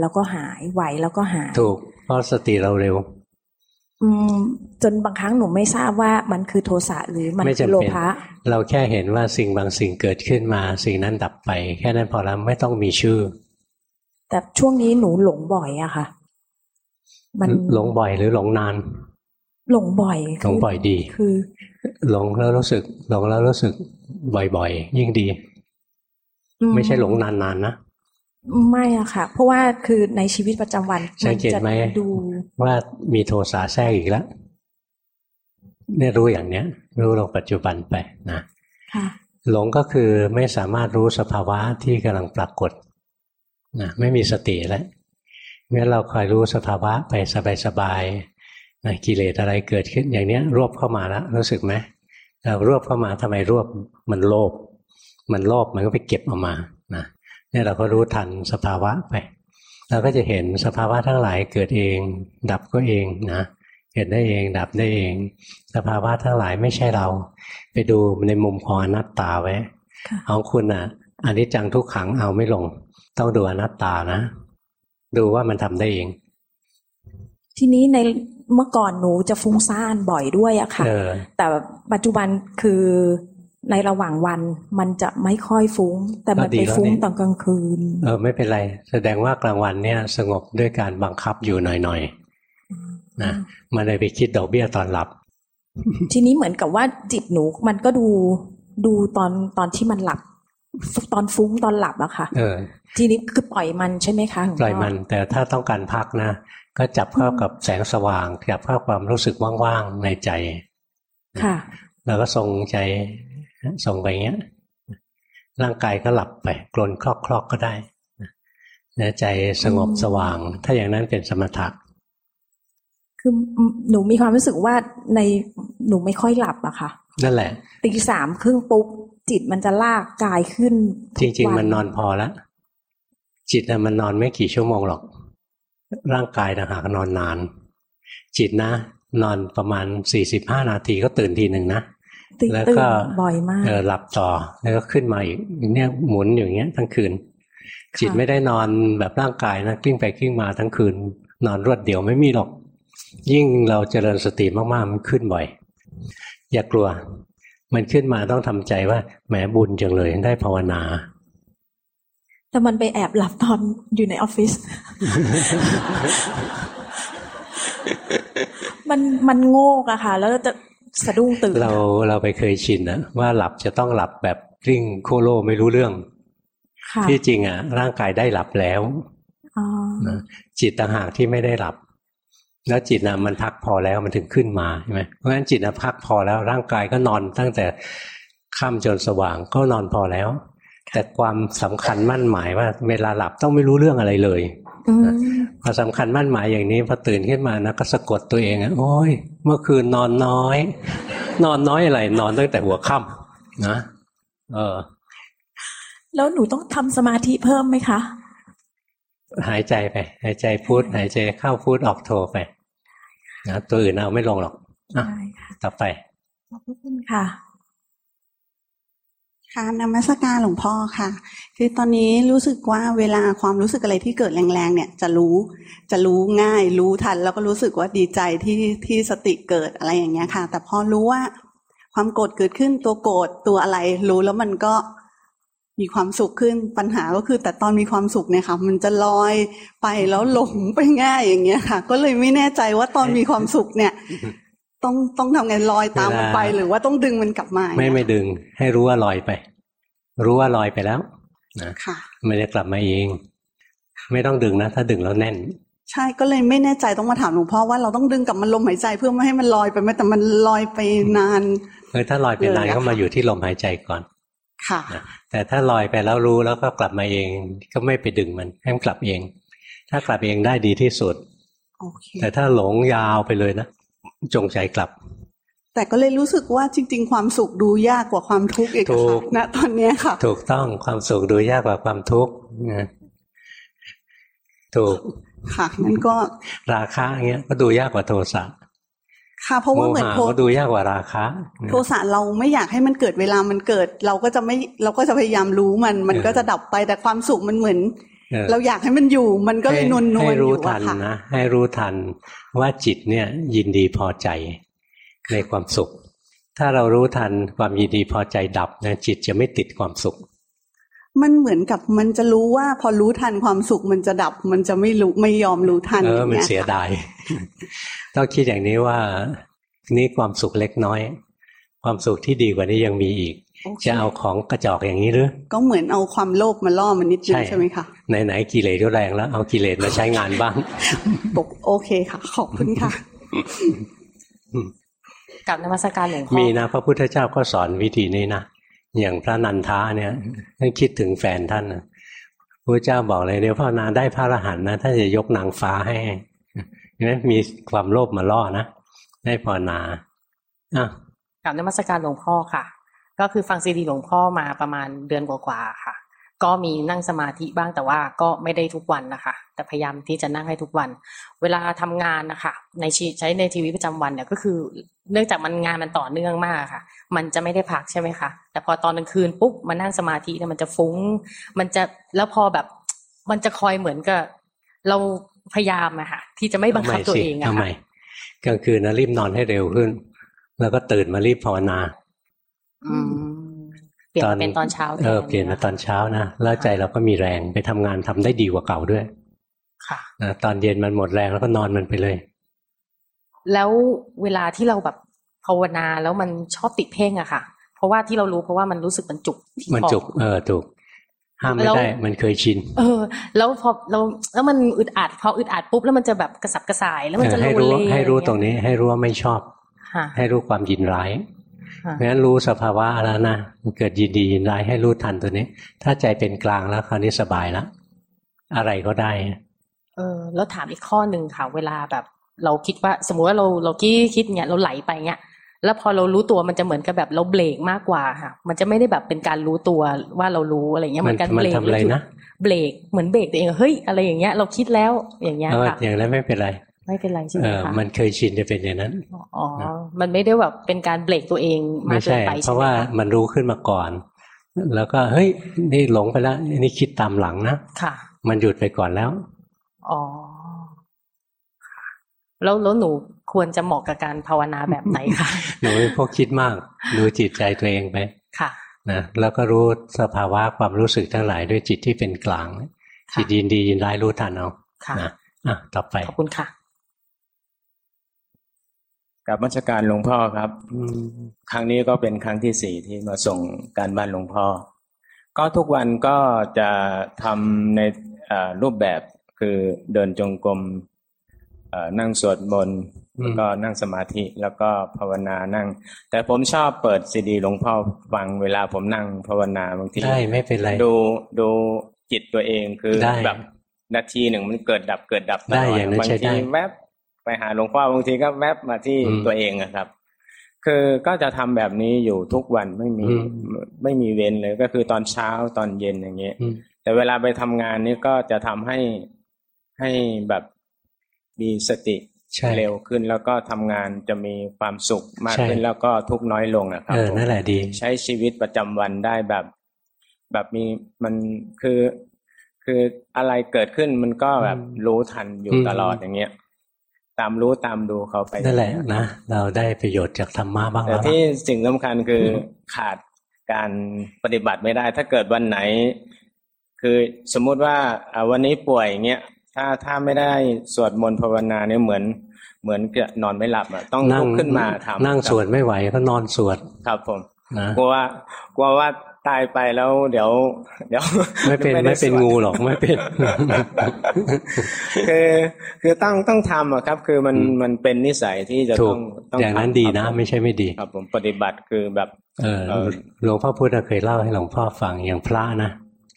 แล้วก็หายไหวแล้วก็หายถูก เพราะสติเราเร็ว อืม จนบางครั้งหนูไม่ทราบว่ามันคือโทสะหรือมันไม่คือจำโลเป็นภะเราแค่เห็นว่าสิ่งบางสิ่งเกิดขึ้นมา สิ่งนั้นดับไป แค่นั้นพอแล้วไม่ต้องมีชื่อ แต่ช่วงนี้หนูหลงบ่อยอะค่ะ มันหลงบ่อยหรือหลงนาน หลงบ่อยหลงบ่อยดี คือ หลงแล้วรู้สึก หลงแล้วรู้สึกบ่อยๆยิ่งดีอืไม่ใช่หลงนานๆนะไม่อะค่ะ เพราะว่าคือในชีวิตประจำวันสังเกตไหมจะดู ว่ามีโทสะแทรกอีกแล้วเนี่ยรู้อย่างเนี้ย รู้ลงปัจจุบันไปนะค่ะหลงก็คือไม่สามารถรู้สภาวะที่กำลังปรากฏ นะไม่มีสติแล้วงั้นเราคอยรู้สภาวะไปสบายๆนะกิเลสอะไรเกิดขึ้นอย่างเนี้ย รวบเข้ามาแล้วรู้สึกไหมเรารวบเข้ามาทำไมรวบมันโลภมันโลภมันก็ไปเก็บออกมานะเนี่ยเราก็รู้ทันสภาวะไปเราก็จะเห็นสภาวะทั้งหลายเกิดเอง ดับก็เองนะเกิดได้เองดับได้เอง สภาวะทั้งหลายไม่ใช่เรา ไปดูในมุมของอนัตตาไว้ค่ะของคุณอะอันนี้จังทุกขังเอาไม่ลง ต้องดูอนัตตานะ ดูว่ามันทำได้เอง ทีนี้ในเมื่อก่อนหนูจะฟุ้งซ่านบ่อยด้วยอะค่ะเออแต่ปัจจุบันคือในระหว่างวันมันจะไม่ค่อยฟุ้ง แต่มันไปฟุ้งตอนกลางคืน เออไม่เป็นไร แสดงว่ากลางวันเนี่ยสงบด้วยการบังคับอยู่หน่อยๆนะมันเลยไปคิดดอกเบี้ยตอนหลับ ทีนี้เหมือนกับว่าจิตหนูมันก็ดูดูตอนตอนที่มันหลับ ตอนฟุ้งตอนหลับอะค่ะ เออ ทีนี้คือปล่อยมันใช่ไหมคะหลวงปล่อยมัน แต่ถ้าต้องการพักนะ ก็จับเข้ากับแสงสว่าง จับเข้าความรู้สึกว่างๆในใจ ค่ะ แล้วก็ทรงใจส่งไปอย่างเงี้ย ร่างกายก็หลับไป กลนคลอกคลอกก็ได้นะใจสงบอืมสว่าง ถ้าอย่างนั้นเป็นสมถะคือหนูมีความรู้สึกว่าในหนูไม่ค่อยหลับอะค่ะ นั่นแหละตีสามครึ่งปุ๊บจิตมันจะลากกายขึ้น จริง ๆ มันนอนพอแล้วจิตน่ะมันนอนไม่กี่ชั่วโมงหรอก ร่างกายต่างหากนอนนาน จิตนะ นอนประมาณสี่สิบห้านาทีก็ตื่นทีหนึ่งนะตื่นแล้วตื่นก็บ่อยมากเออหลับต่อแล้วก็ขึ้นมาอีกเนี่ยหมุนอยู่อย่างเงี้ย ทั้งคืน จิตไม่ได้นอนแบบร่างกายนะกลิ้งไปกลิ้งมาทั้งคืน นอนรวดเดียวไม่มีหรอก ยิ่งเราเจริญสติมากๆมันขึ้นบ่อย อย่ากลัว มันขึ้นมาต้องทำใจว่าแหมบุญจังเลยได้ภาวนา แต่มันไปแอบหลับตอนอยู่ในออฟฟิศมันมันโงกอะค่ะ แล้วจะสะดุ้งตื่นเราเราไปเคยชินนะว่าหลับจะต้องหลับแบบกลิ้งโคโลไม่รู้เรื่องค่ะที่จริงอะร่างกายได้หลับแล้วอ๋อนะจิตต่างหากที่ไม่ได้หลับ แล้วจิตนะมันพักพอแล้วมันถึงขึ้นมาใช่ไหมเพราะฉะนั้นจิตนะพักพอแล้วร่างกายก็นอนตั้งแต่ค่ำจนสว่างก็นอนพอแล้ว แต่ความสำคัญมั่นหมายว่าเวลาหลับต้องไม่รู้เรื่องอะไรเลยอืมพอสำคัญมั่นหมายอย่างนี้พอตื่นขึ้นมานะก็สะกดตัวเองอะโอ้ยเมื่อคืนนอนน้อย นอนน้อยอะไร นอนตั้งแต่หัวค่ำนะเออ แล้วหนูต้องทำสมาธิเพิ่มไหมคะ หายใจไป หายใจพูดหายใจเข้าพูดออกโทไปนะตัวอื่นเอาไม่ลงหรอกอะได้ค่ะต่อไปขอบพระคุณค่ะค่ะนมัสการหลวงพ่อค่ะ คือตอนนี้รู้สึกว่าเวลาความรู้สึกอะไรที่เกิดแรงๆเนี่ย จะรู้จะรู้ง่าย รู้ทัน แล้วก็รู้สึกว่าดีใจที่ที่สติเกิดอะไรอย่างเงี้ยค่ะ แต่พอรู้ว่า ความโกรธเกิดขึ้นตัวโกรธตัวอะไร รู้แล้วมันก็ มีความสุขขึ้นปัญหาก็คือ แต่ตอนมีความสุขเนี่ยค่ะ มันจะลอยไปแล้วหลงไปง่ายอย่างเงี้ยค่ะ ก็เลยไม่แน่ใจว่าตอนมีความสุขเนี่ย ต้องต้องทำไงลอยตามมันไป หรือว่าต้องดึงมันกลับมาอย่างไม่เงี้ยไม่ดึง ให้รู้ว่าลอยไป รู้ว่าลอยไปแล้วนะค่ะมันจะกลับมาเอง ไม่ต้องดึงนะ ถ้าดึงแล้วแน่น ใช่ก็เลยไม่แน่ใจต้องมาถามหลวงพ่อว่าเราต้องดึงกลับมันลมหายใจเพื่อไม่ให้มันลอยไปไหมแต่มันลอยไปนานเออถ้าลอยไปนานเลยอะก็มาค่ะอยู่ที่ลมหายใจก่อน ค่ะนะแต่ถ้าลอยไปแล้วรู้แล้วก็กลับมาเอง ก็ไม่ไปดึงมันให้มันกลับเอง ถ้ากลับเองได้ดีที่สุดโอเคแต่ถ้าหลงยาวไปเลยนะ จงใจกลับ แต่ก็เลยรู้สึกว่าจริง ๆ ความสุขดูยากกว่าความทุกข์อีกอะถูค่ะกณตอนเนี้ยค่ะ ถูกต้องความสุขดูยากกว่าความทุกข์นะถูกค่ะงั้นก็ราคะเงี้ยก็ดูยากกว่าโทสะ ค่ะ เพราะโมว่าเหมือนหะโทก็ดูยากกว่าราคะโทสะเราไม่อยากให้มันเกิดเวลามันเกิด เราก็จะไม่เราก็จะพยายามรู้มัน มันก็จะดับไปแต่ความสุขมันเหมือนเออเราอยากให้มันอยู่มันก็เลยให้นวลนวให้ลอรู้ยู่ทัอะนค่ะนะให้รู้ทันว่าจิตเนี่ยยินดีพอใจในความสุข ถ้าเรารู้ทันความยินดีพอใจดับนะจิตจะไม่ติดความสุข มันเหมือนกับมันจะรู้ว่า พอรู้ทันความสุขมันจะดับ มันจะไม่รู้ไม่ยอมรู้ทันเอออย่างมันเงี้ยเสียดายต้องคิดอย่างนี้ว่า นี่ความสุขเล็กน้อย ความสุขที่ดีกว่านี้ยังมีอีกโอเคจะเอาของกระจอกอย่างนี้หรือก็เหมือนเอาความโลภมาล่อมันนิดนึใช่งใช่ไหมคะไหนๆกิเลสก็แรงแล้ว เอากิเลสมาใช้งานบ้างบอกโอเคค่ะ ขอบคุณค่ะกับนมัสการหลวงพ่อมีนะพระพุทธเจ้าก็สอนวิธีนี้นะ อย่างพระนันทาเนี่ยท่านคิดถึงแฟนท่านนะพระเจ้าบอกเลยเดี๋ยวภาวนาได้พระอรหันต์นะท่านจะยกนางฟ้าให้เห็นไหมมีความโลภมาล่อนะได้ภาวนาอะกับนมัสการหลวงพ่อค่ะ ก็คือฟังซีดีหลวงพ่อมาประมาณเดือนกว่าๆค่ะ ก็มีนั่งสมาธิบ้างแต่ว่าก็ไม่ได้ทุกวันนะคะ แต่พยายามที่จะนั่งให้ทุกวัน เวลาทำงานนะคะในชีใช้ในทีวีประจำวันเนี่ยก็คือ เนื่องจากมันงานมันต่อเนื่องมากค่ะ มันจะไม่ได้พักใช่ไหมคะแต่พอตอนกลางคืนปุ๊บมานั่งสมาธิเนี่ยมันจะฟุ้ง มันจะแล้วพอแบบ มันจะคอยเหมือนกับเราพยายามอะค่ะที่จะไม่บังคับตัวเองอะทำไมค่ะกลางคืนนะรีบนอนให้เร็วขึ้น แล้วก็ตื่นมารีบภาวนา อืม เปลี่ยนเป็นตอนเช้าเออเปลี่ยนมาตอนเช้านะแล้วใจเราก็มีแรงไปทำงานทำได้ดีกว่าเก่าด้วย ค่ะนะตอนเย็นมันหมดแรงแล้วก็นอนมันไปเลย แล้วเวลาที่เราแบบภาวนาแล้วมันชอบติดเพ่งอะค่ะ เพราะว่าที่เรารู้เพราะว่ามันรู้สึกมันจุกที่มันคอจุกเออถูกห้ามไม่แล้วได้มันเคยชิน เออ แล้วพอเราแล้วมันอึดอัดพออึดอัดปุ๊บแล้วมันจะแบบกระสับกระส่ายแล้วมันจะเออให้โลรู้เลให้รู้อะไเยตรงนี้ ให้รู้ว่าไม่ชอบค่ะให้รู้ความยินร้ายค่ะ เพราะฉะนั้นรู้สภาวะแล้วนะมันเกิดยินดียินร้ายให้รู้ทันตัวนี้ ถ้าใจเป็นกลางแล้วคราวนี้สบายแล้วอะไรก็ได้ เออ แล้วถามอีกข้อหนึ่งค่ะ เวลาแบบ เราคิดว่า สมมุติว่าเราเราคิดคิดเนี่ยเราไหลไปเนี่ยแล้วพอเรารู้ตัวมันจะเหมือนกับแบบเราเบรกมากกว่าค่ะ มันจะไม่ได้แบบเป็นการรู้ตัวว่าเรารู้อะไรเงี้ยเหมือนการมันเบรกทำอะไรแล้วหยุดนะเบรกเหมือนเบรกตัวเองเฮ้ยอะไรอย่างเงี้ย เราคิดแล้วอย่างเงี้ยเออค่ะอย่างนั้นไม่เป็นไร ไม่เป็นไรใช่ไหเอมอคะมันเคยชินจะเป็นอย่างนั้นอ๋อมันไม่ได้แบบเป็นการเบรกตัวเองมาไม่กเกินใช่ไปเพใช่ราะไหมว่าคะมันรู้ขึ้นมาก่อน แล้วก็เฮ้ยนี่หลงไปแล้วนี่คิดตามหลังนะค่ะ มันหยุดไปก่อนแล้วอ๋อค่ะแล้วแล้วหนูควรจะเหมาะกับการภาวนาแบบไหนคะหนูพวกคิดมาก ดูจิตใจตัวเองไปค่ะนะแล้วก็รู้สภาวะความรู้สึกทั้งหลายด้วยจิตที่เป็นกลางจิตยินดียินร้ายรู้ทันเอาค่ะนะอะต่อไปขอบคุณค่ะ กับมัชการหลวงพ่อครับอืมครั้งนี้ก็เป็นครั้งที่สี่ที่มาส่งการบ้านหลวงพ่อ ก็ทุกวันก็จะทำในเอ่อรูปแบบคือเดินจงกรมเอ่อนั่งสวดมนต์อืมแล้วก็นั่งสมาธิแล้วก็ภาวนานั่ง แต่ผมชอบเปิดซีดีหลวงพ่อฟังเวลาผมนั่งภาวนาบางทีได้ไม่เป็นไรดูดูจิตตัวเองคือได้แบบนาทีหนึ่งมันเกิดดับเกิดดับตลได้อดอย่างนั้นบางใช้ทีได้แวบ ไปหาหลวงพ่อบางทีก็แวบมาที่อืมตัวเองอะครับ คือก็จะทำแบบนี้อยู่ทุกวันไม่มีอืมไม่มีเว้นเลย ก็คือตอนเช้าตอนเย็นอย่างเงี้ยอืมแต่เวลาไปทำงานนี่ก็จะทำให้ให้แบบมีสติใช่เร็วขึ้นแล้วก็ทำงานจะมีความสุขมากใช่ขึ้นแล้วก็ทุกข์น้อยลงนะครับเออผมนั่นแหละดี ใช้ชีวิตประจำวันได้แบบ แบบมีมันคือ คืออะไรเกิดขึ้นมันก็แบบรู้ทันอยู่อืมตลอดอย่างเงี้ย ตามรู้ตามดูเขาไปนั่นแหละนะเราได้ประโยชน์จากธรรมะบ้างแต่แล้วที่สิ่งสำคัญคือขาดการปฏิบัติไม่ได้ ถ้าเกิดวันไหน คือสมมุติว่าอ่าวันนี้ป่วยอย่างเงี้ยถ้าถ้าไม่ได้สวดมนต์ภาวนาเนี่ยเหมือน เหมือนจะนอนไม่หลับอะต้องนั่ลุงกขึ้นมาทำนั่งสวดไม่ไหวก็นอนสวดครับผมนะกลัวว่ากลัวว่า ตายไปแล้วเดี๋ยว เดี๋ยว ไม่เป็นด้ไม่เป็นสวดงูหรอกไม่เป็น คือคือต้องต้องทำอะครับ คือมันอืมมันเป็นนิสัยที่จะถูต้กองต้องอย่างนั้นทำดีครับนะผมไม่ใช่ไม่ดี ครับ ผมปฏิบัติคือแบบ เออเออหลวงพ่อพุธเคยเล่าให้หลวงพ่อฟังอย่างพระนะ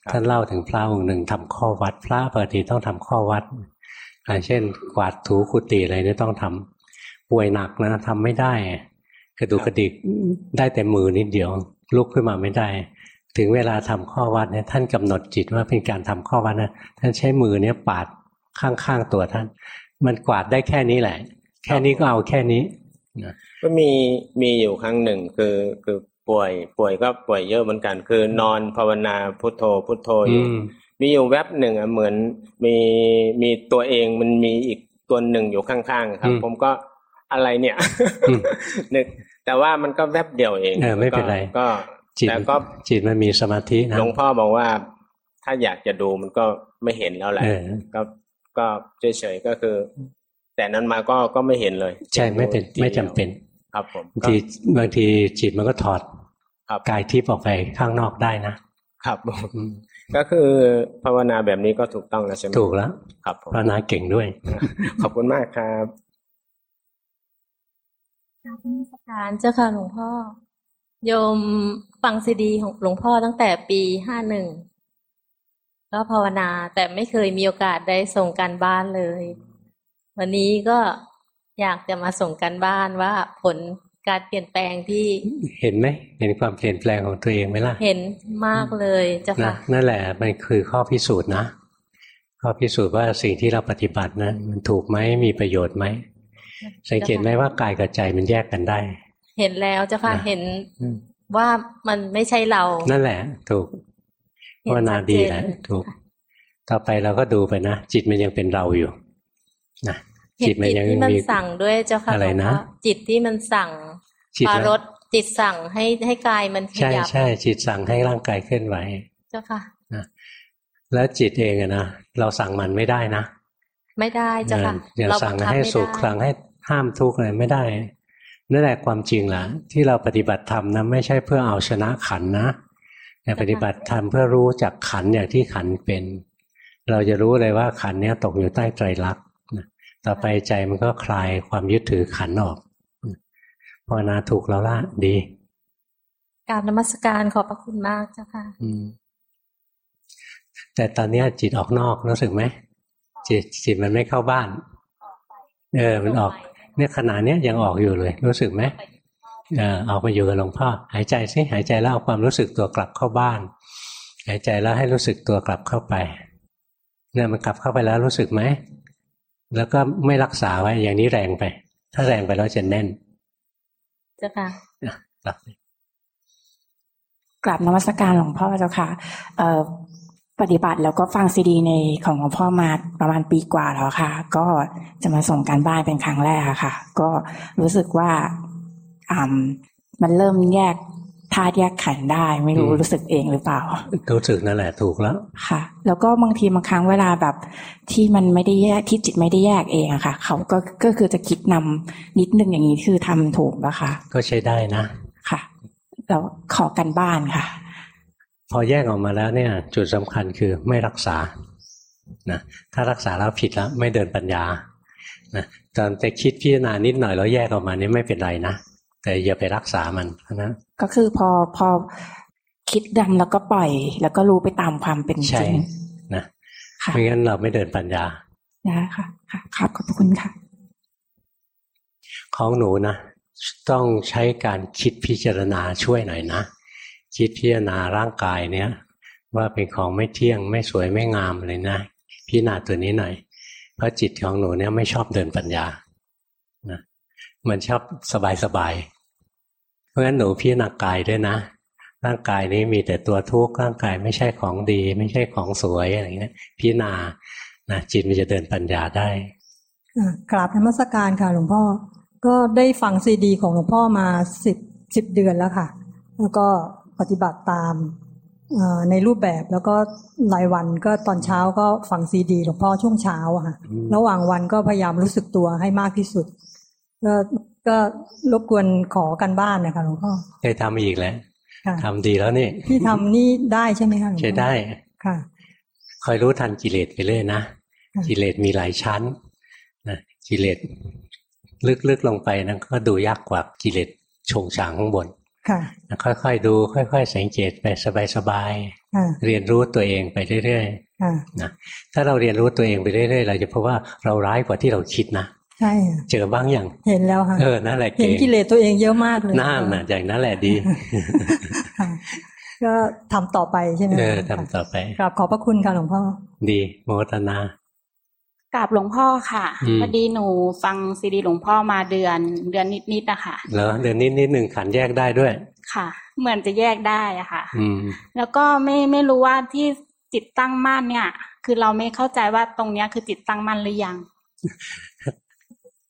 ครับท่านเล่าถึงพระองค์หนึ่งทำข้อวัด พระปกติต้องทำข้อวัดอย่างเช่น กวาดถูกุฏิอะไรเนี่ยต้องทำป่วยหนักนะทำไม่ได้ กระดูกกระดิกได้แต่มือนิดเดียวลุกขึ้นมาไม่ได้ ถึงเวลาทำข้อวัดเนี่ยท่านกำหนดจิตว่าเป็นการทำข้อวัดนะท่านใช้มือเนี่ยปาดข้างๆตัวท่าน มันกวาดได้แค่นี้แหละ แค่นี้ก็เอาแค่นี้ก็มีมีอยู่ครั้งหนึ่งคือคือป่วย ป่วยก็ป่วยเยอะเหมือนกัน คือนอนภาวนาพุทโธพุทโธออืยู่มมีอยู่แวบหนึ่งอะเหมือนมีมีตัวเองมันมีอีกตัวหนึ่งอยู่ข้างๆครับอืมผมก็อะไรเนี่ยอืมนึกแต่ว่ามันก็แวบเดียวเองเออไม่เป็นไรก็ จิตแต่ก็จิตมันมีสมาธินะหลวงพ่อบอกว่า ถ้าอยากจะดูมันก็ไม่เห็นแล้วแหละเออก็ก็เฉยๆก็คือ แต่นั้นมาก็ก็ไม่เห็นเลย ใช่ไม่เป็นทีดียวไม่จำเป็น ครับผมบางทีบางทีจิตมันก็ถอดครับกายทิพย์ออกไปข้างนอกได้นะครับผมก็คือภาวนาแบบนี้ก็ถูกต้องแล้วใช่ไหมถูกแล้ว ครับผมภาวนาเก่งด้วย ขอบคุณมากครับการเจ้าค่ะหลวงพ่อ โยมฟังซีดีของหลวงพ่อตั้งแต่ปีห้าหนึ่งก็ภาวนาแต่ไม่เคยมีโอกาสได้ส่งการบ้านเลย วันนี้ก็อยากจะมาส่งการบ้านว่าผลการเปลี่ยนแปลงที่เห็นไหมเห็นความเปลี่ยนแปลงของตัวเองไหมล่ะ เห็นมากเลยเจ้านะค่ะนั่นแหละมันคือข้อพิสูจน์นะข้อพิสูจน์ว่าสิ่งที่เราปฏิบัตินั้นมันถูกไหมมีประโยชน์ไหมสังเกตไหมว่ากายกับใจมันแยกกันได้ เห็นแล้วเจ้าค่ะนะเห็นอืมว่ามันไม่ใช่เรา นั่นแหละ ถูกเห็นภาวนาชัดเจนดีแหละถูก ต่อไปเราก็ดูไปนะ จิตมันยังเป็นเราอยู่นะเห็นจิตมันจิตยังที่มันมีสั่งด้วยเจ้าค่ะอะไรนะหลวงพ่จิตที่มันสั่งจิตปราแล้วรดจิตสั่งให้ให้กายมันขใช่ยับใช่จิตสั่งให้ร่างกายเคลื่อนไหว เจ้าค่ะนะแล้วจิตเองอะนะเราสั่งมันไม่ได้นะ ไม่ได้เจ้าค่ะเอออย่าเราสั่งบัคับให้ไม่สุขได้สั่งให้ห้ามทุกข์อะไรไม่ได้ นั่นแหละความจริงล่ะที่เราปฏิบัติธรรมนะไม่ใช่เพื่อเอาชนะขันนะแต่ปฏิบัติธรรมเพื่อรู้จักขันอย่างที่ขันเป็น เราจะรู้เลยว่าขันเนี้ยตกอยู่ใต้ไตรลักษณ์นะต่อไปใจมันก็คลายความยึดถือขันออกภาวนาถูกแล้วละดีการนมัสการขอบพระคุณมากเจ้าค่ะอืมแต่ตอนเนี้ยจิตออกนอกรู้สึกไหมจิตจิตมันไม่เข้าบ้าน เออ มันออก เนี่ยขณะเนี้ยยังออกอยู่เลย รู้สึกไหมเออออกมาอยู่กับหลวงพ่อ หายใจสิหายใจแล้วเอาความรู้สึกตัวกลับเข้าบ้าน หายใจแล้วให้รู้สึกตัวกลับเข้าไปเนี่ยมันกลับเข้าไปแล้วรู้สึกไหมแล้วก็ไม่รักษาไว้อย่างนี้แรงไป ถ้าแรงไปแล้วจะแน่นเจ้าค่ะกลับกราบนมัสการหลวงพ่อเจ้าค่ะเอ่อ ปฏิบัติแล้วก็ฟังซีดีในของหลวงพ่อมาประมาณปีกว่าแล้วค่ะ ก็จะมาส่งการบ้านเป็นครั้งแรกอะค่ะ ก็รู้สึกว่าอ่ามันเริ่มแยกธาตุแยกขันธ์ได้ไม่รู้อืมรู้สึกเองหรือเปล่า รู้สึกนั่นแหละถูกแล้วค่ะ แล้วก็บางทีบางครั้งเวลาแบบ ที่มันไม่ได้แยกที่จิตไม่ได้แยกเองอะค่ะ เขาก็ก็คือจะคิดนำนิดนึงอย่างนี้คือทำถูกแล้วค่ะ ก็ใช้ได้นะค่ะ แล้วขอกันบ้านค่ะ พอแยกออกมาแล้วเนี่ย จุดสำคัญคือไม่รักษานะถ้ารักษาแล้วผิดแล้วไม่เดินปัญญานะตอนไปคิดพิจารณานิดหน่อยแล้วแยกออกมานี่ไม่เป็นไรนะแต่อย่าไปรักษามันนะก็คือพอพอคิดดำแล้วก็ปล่อย แล้วก็รู้ไปตามความเป็นจใช่ริงนะค่ะไม่งั้นเราไม่เดินปัญญาได้ค่ะค่ะครับขอบพระคุณค่ะ ของหนูนะต้องใช้การคิดพิจารณาช่วยหน่อยนะ คิดพิจารณาร่างกายเนี้ยว่าเป็นของไม่เที่ยงไม่สวยไม่งามเลยนะพิจารณาตัวนี้หน่อย เพราะจิตของหนูเนี่ยไม่ชอบเดินปัญญานะมันชอบสบายสบายเพราะฉะนั้นหนูพิจารณากายด้วยนะ ร่างกายนี้มีแต่ตัวทุกข์ร่างกายไม่ใช่ของดี ไม่ใช่ของสวยอะไรอย่างเงี้ยพิจารณานะจิตมันจะเดินปัญญาได้กราบนมัสการค่ะ หลวงพ่อ ก็ได้ฟังซีดี ของหลวงพ่อมาสิบสิบเดือนแล้วค่ะ แล้วก็ ปฏิบัติตามเอ่อในรูปแบบแล้วก็รายวันก็ตอนเช้าก็ฟังซีดีหลวงพ่อช่วงเช้าอะค่ะอืมระหว่างวันก็พยายามรู้สึกตัวให้มากที่สุด ก็ก็รบกวนขอกันบ้านนะคะหลวงพ่อเคยทำอีกแล้วค่ะทำดีแล้วนี่ที่ทำนี่ได้ใช่ไหมคะหลวงพ่อใช้ได้ค่ะคอยรู้ทันกิเลสไปเรื่อยนะค่ะกิเลสมีหลายชั้นนะกิเลสลึกๆลงไปนั้นก็ดูยากกว่ากิเลสชงฉางข้างบน ค่ะนะค่อยๆดู ค่อยๆ สังเกตไปสบายค่ะๆเรียนรู้ตัวเองไปเรื่อยค่ะๆนะถ้าเราเรียนรู้ตัวเองไปเรื่อยๆ เราจะพบว่าเราร้ายกว่าที่เราคิดนะใช่ค่ะเจอบ้างอย่างเห็นแล้วค่ะเออนั่นแหละเห็นเก่งกิเลสตัวเองเยอะมากเลยนั่นน่ะอย่างนั้นแหละดีค่ะก็ทำต่อไปใช่ไหมเออคะทำต่อไปกราบขอบพระคุณค่ะหลวงพ่อ ดีโมทนา กราบหลวงพ่อค่ะอืมพอดีหนูฟังซีดีหลวงพ่อมาเดือนเดือนนิดๆนะคะแล้วเดือนนี้นิดหนึ่งขันแยกได้ด้วย ค่ะ เหมือนจะแยกได้อะค่ะอืมแล้วก็ไม่ไม่รู้ว่าที่จิตตั้งมั่นเนี่ย คือเราไม่เข้าใจว่าตรงเนี้ยคือจิตตั้งมั่นหรือยัง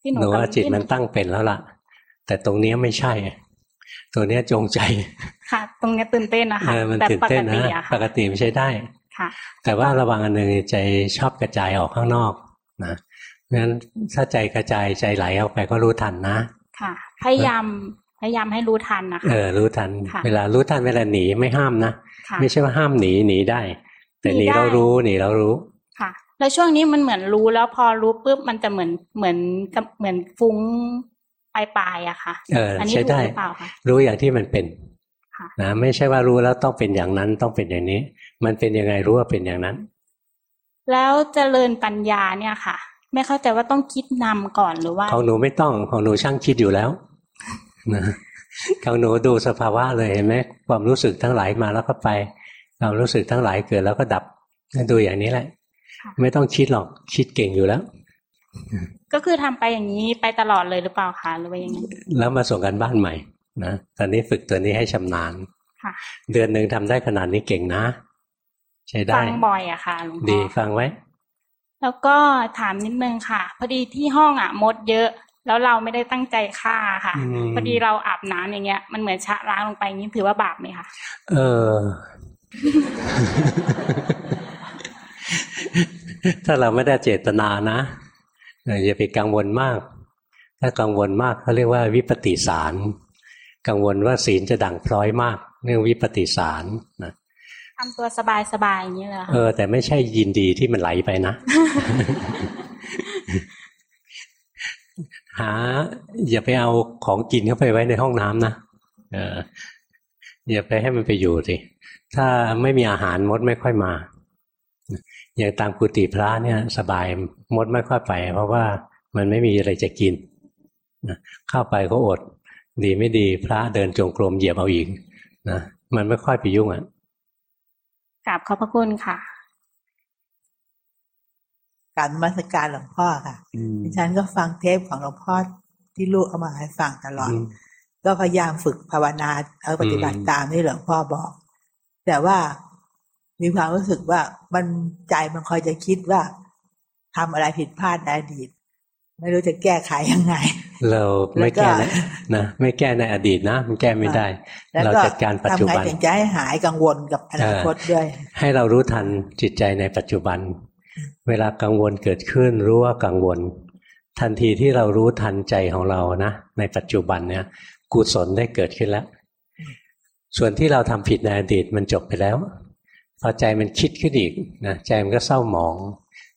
ที่หนูว่าำจิตที่หมันตั้งเป็นแล้วล่ะ แต่ตรงเนี้ยไม่ใช่ ตัวเนี้ยจงใจ ค่ะ ตรงเนี้ยตื่นเต้นนะคะเออมันแต่ตื่นปเต้กนตินะอะปค่ะกติไม่ใช่ได้ค่ะ แต่ว่าระวังอันหนึ่งใจชอบกระจายออกข้างนอก นะเพราะฉะนั้นถ้าใจกระจายใจไหลออกไปก็รู้ทันนะ ค่ะ พยายามพยายามให้รู้ทันนะคะเออรู้ทันค่ะเวลารู้ทันเวลาหนีไม่ห้ามนะค่ะไม่ใช่ว่าห้ามหนีหนีได้ แต่หหนีนีได้เรารู้หนีเรารู้ค่ะ แล้วช่วงนี้มันเหมือนรู้แล้วพอรู้ปุ๊บมันจะเหมือนเหมือนกับเหมือนฟุ้งปลายปลายๆอะค่ะเอออันนี้ใช้ถูกได้หรือเปล่าคะรู้อย่างที่มันเป็นค่ะนะไม่ใช่ว่ารู้แล้วต้องเป็นอย่างนั้นต้องเป็นอย่างนี้ มันเป็นยังไงรู้ว่าเป็นอย่างนั้น แล้วเจริญปัญญาเนี่ยค่ะ ไม่เข้าใจว่าต้องคิดนำก่อนหรือว่า ของหนูไม่ต้องของหนูช่างคิดอยู่แล้วนะของหนูดูสภาวะเลยเห็นไหมความรู้สึกทั้งหลายมาแล้วก็ไปความรู้สึกทั้งหลายเกิดแล้วก็ดับดูอย่างนี้แหละค่ะไม่ต้องคิดหรอกคิดเก่งอยู่แล้ว ก็คือทำไปอย่างนี้ไปตลอดเลยหรือเปล่าคะหรือว่ายังไงแล้วมาส่งกันบ้านใหม่นะตอนนี้ฝึกตัวนี้ให้ชำนาญค่ะเดือนหนึ่งทำได้ขนาดนี้เก่งนะ ใช้ได้ฟังบ่อยอะค่ะหลวงพ่ดีอฟังไว้ แล้วก็ถามนิดนึงค่ะ พอดีที่ห้องอะมดเยอะ แล้วเราไม่ได้ตั้งใจฆ่าค่ะอืมพอดีเราอาบน้ำอย่างเงี้ย มันเหมือนชะล้างลงไปนี่ถือว่าบาปไหมคะเออ ถ้าเราไม่ได้เจตนานะเอออย่าไปกังวลมาก ถ้ากังวลมากเขาเรียกว่าวิปฏิสาร กังวลว่าศีลจะดังพร้อยมาก เรื่องวิปฏิสารนะ ทำตัวสบายๆอย่างเงี้ยเหรอเออ แต่ไม่ใช่ยินดีที่มันไหลไปนะหา อย่าไปเอาของกินเข้าไปไว้ในห้องน้ำนะเอออย่าไปให้มันไปอยู่สิถ้าไม่มีอาหารมดไม่ค่อยมา อย่างตามกุฏิพระเนี่ย สบายมดไม่ค่อยไป เพราะว่ามันไม่มีอะไรจะกินนะเข้าไปก็อด ดีไม่ดีพระเดินจงกรมเหยียบเอาอีกนะมันไม่ค่อยไปยุ่งอะ กราบขอบพระคุณค่ะ การนมาสการหลวงพ่อค่ะดิฉันก็ฟังเทปของหลวงพ่อที่ลูกเอามาให้ฟังตลอดอืมก็พยายามฝึกภาวนาเอาปฏิบัติอืมตามที่หลวงพ่อบอก แต่ว่ามีความรู้สึกว่ามันใจมันคอยจะคิดว่าทำอะไรผิดพลาดในอดีต ไม่รู้จะแก้ไขยังไง เราไม่แก้นะนะไม่แก้ในอดีตนะมันแก้ไม่ได้แล้วเราก็จัดการปัจจุทำไงบันถึงจะให้หายกังวลกับอนาคตด้วย ให้เรารู้ทันจิตใจในปัจจุบัน เวลากังวลเกิดขึ้นรู้ว่ากังวล ทันทีที่เรารู้ทันใจของเรานะในปัจจุบันเนี่ยกุศลได้เกิดขึ้นแล้ว ส่วนที่เราทำผิดในอดีตมันจบไปแล้วพอใจมันคิดขึ้นอีกนะใจมันก็เศร้าหมอง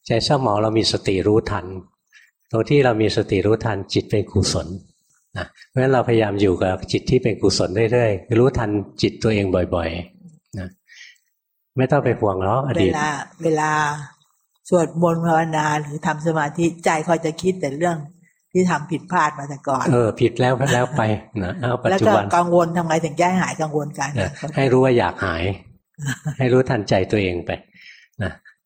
ใจเศร้าหมองเรามีสติรู้ทันต รงที่เรามีสติรู้ทันจิตเป็นกุศลนะเพราะฉะนั้นเราพยายามอยู่กับจิตที่เป็นกุศลเรื่อยๆรู้ทันจิตตัวเองบ่อยๆนะไม่ต้องไปห่วงหรอกอเวดีตลา เวลาสวดมนต์ภาวนาหรือทำสมาธิใจคอยจะคิดแต่เรื่องที่ทำผิดพลาดมาแต่ก่อน เออ ผิดแล้วก็แล้วไปนะเอาปัจแล้วจุก็บันกังวลทำไงถึงจะให้หายกังวลกันนะให้รู้ว่าอยากหาย ให้รู้ทันใจตัวเองไปนะ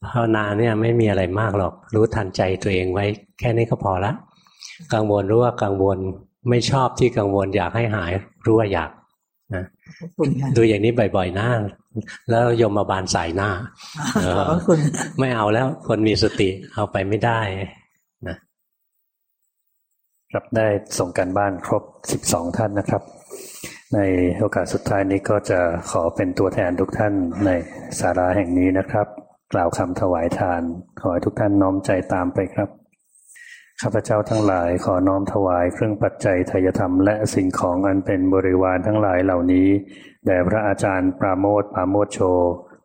ภาวนาเนี่ยไม่มีอะไรมากหรอก รู้ทันใจตัวเองไว้ แค่นี้ก็พอละกังวลรู้ว่ากังวลไม่ชอบที่กังวลอยากให้หายรู้ว่าอยากนะขอบคุณค่ะดูอย่างนี้บ่อยๆหน้าแล้วยมมาบาลสายหน้าเออขอบคุณไม่เอาแล้วคนมีสติเอาไปไม่ได้นะครับได้ส่งกันบ้านครบ 12 ท่านนะครับ ในโอกาสสุดท้ายนี้ก็จะขอเป็นตัวแทนทุกท่านในสาราแห่งนี้นะครับ กล่าวคำถวายทาน ขอให้ทุกท่านน้อมใจตามไปครับ ข้าพเจ้าทั้งหลายขอน้อมถวายเครื่องปัจจัยทายธรรมและสิ่งของอันเป็นบริวารทั้งหลายเหล่านี้แด่พระอาจารย์ปราโมทปราโมทโช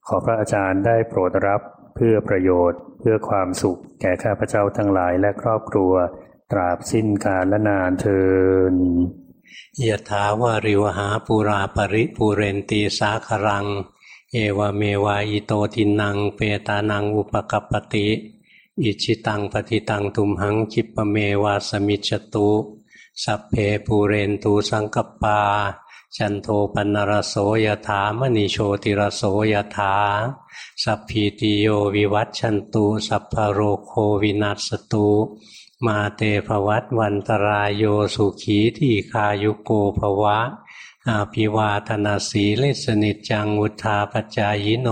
ขอพระอาจารย์ได้โปรดรับเพื่อประโยชน์ เพื่อความสุข แก่ข้าพเจ้าทั้งหลายและครอบครัว ตราบสิ้นกาลและนานเทินยถาวาริวหาปุราปริปุเรนตีสาครัง เอวเมวายโตทินัง เปตานังอุปกัปปติ อิชิตังปฏิตังทุมหังคิปะเมวาสมิจตุ สัพเพปูเรนตูสังกปา จันโทปนรโสยถามณีโชติรโสยถา สัพพีติโยวิวัตชันตุสัพพโรโควินัสตุมาเตภวัตวันตรายโยสุขีที่คายุโกภวะ อาภิวาธนาสีลิสนิจจังวุธาปจายโน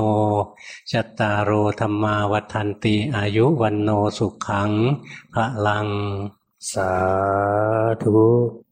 จตตารโอธรรมาวัฏันติอายุวันโนสุขังพระลัง สาธุ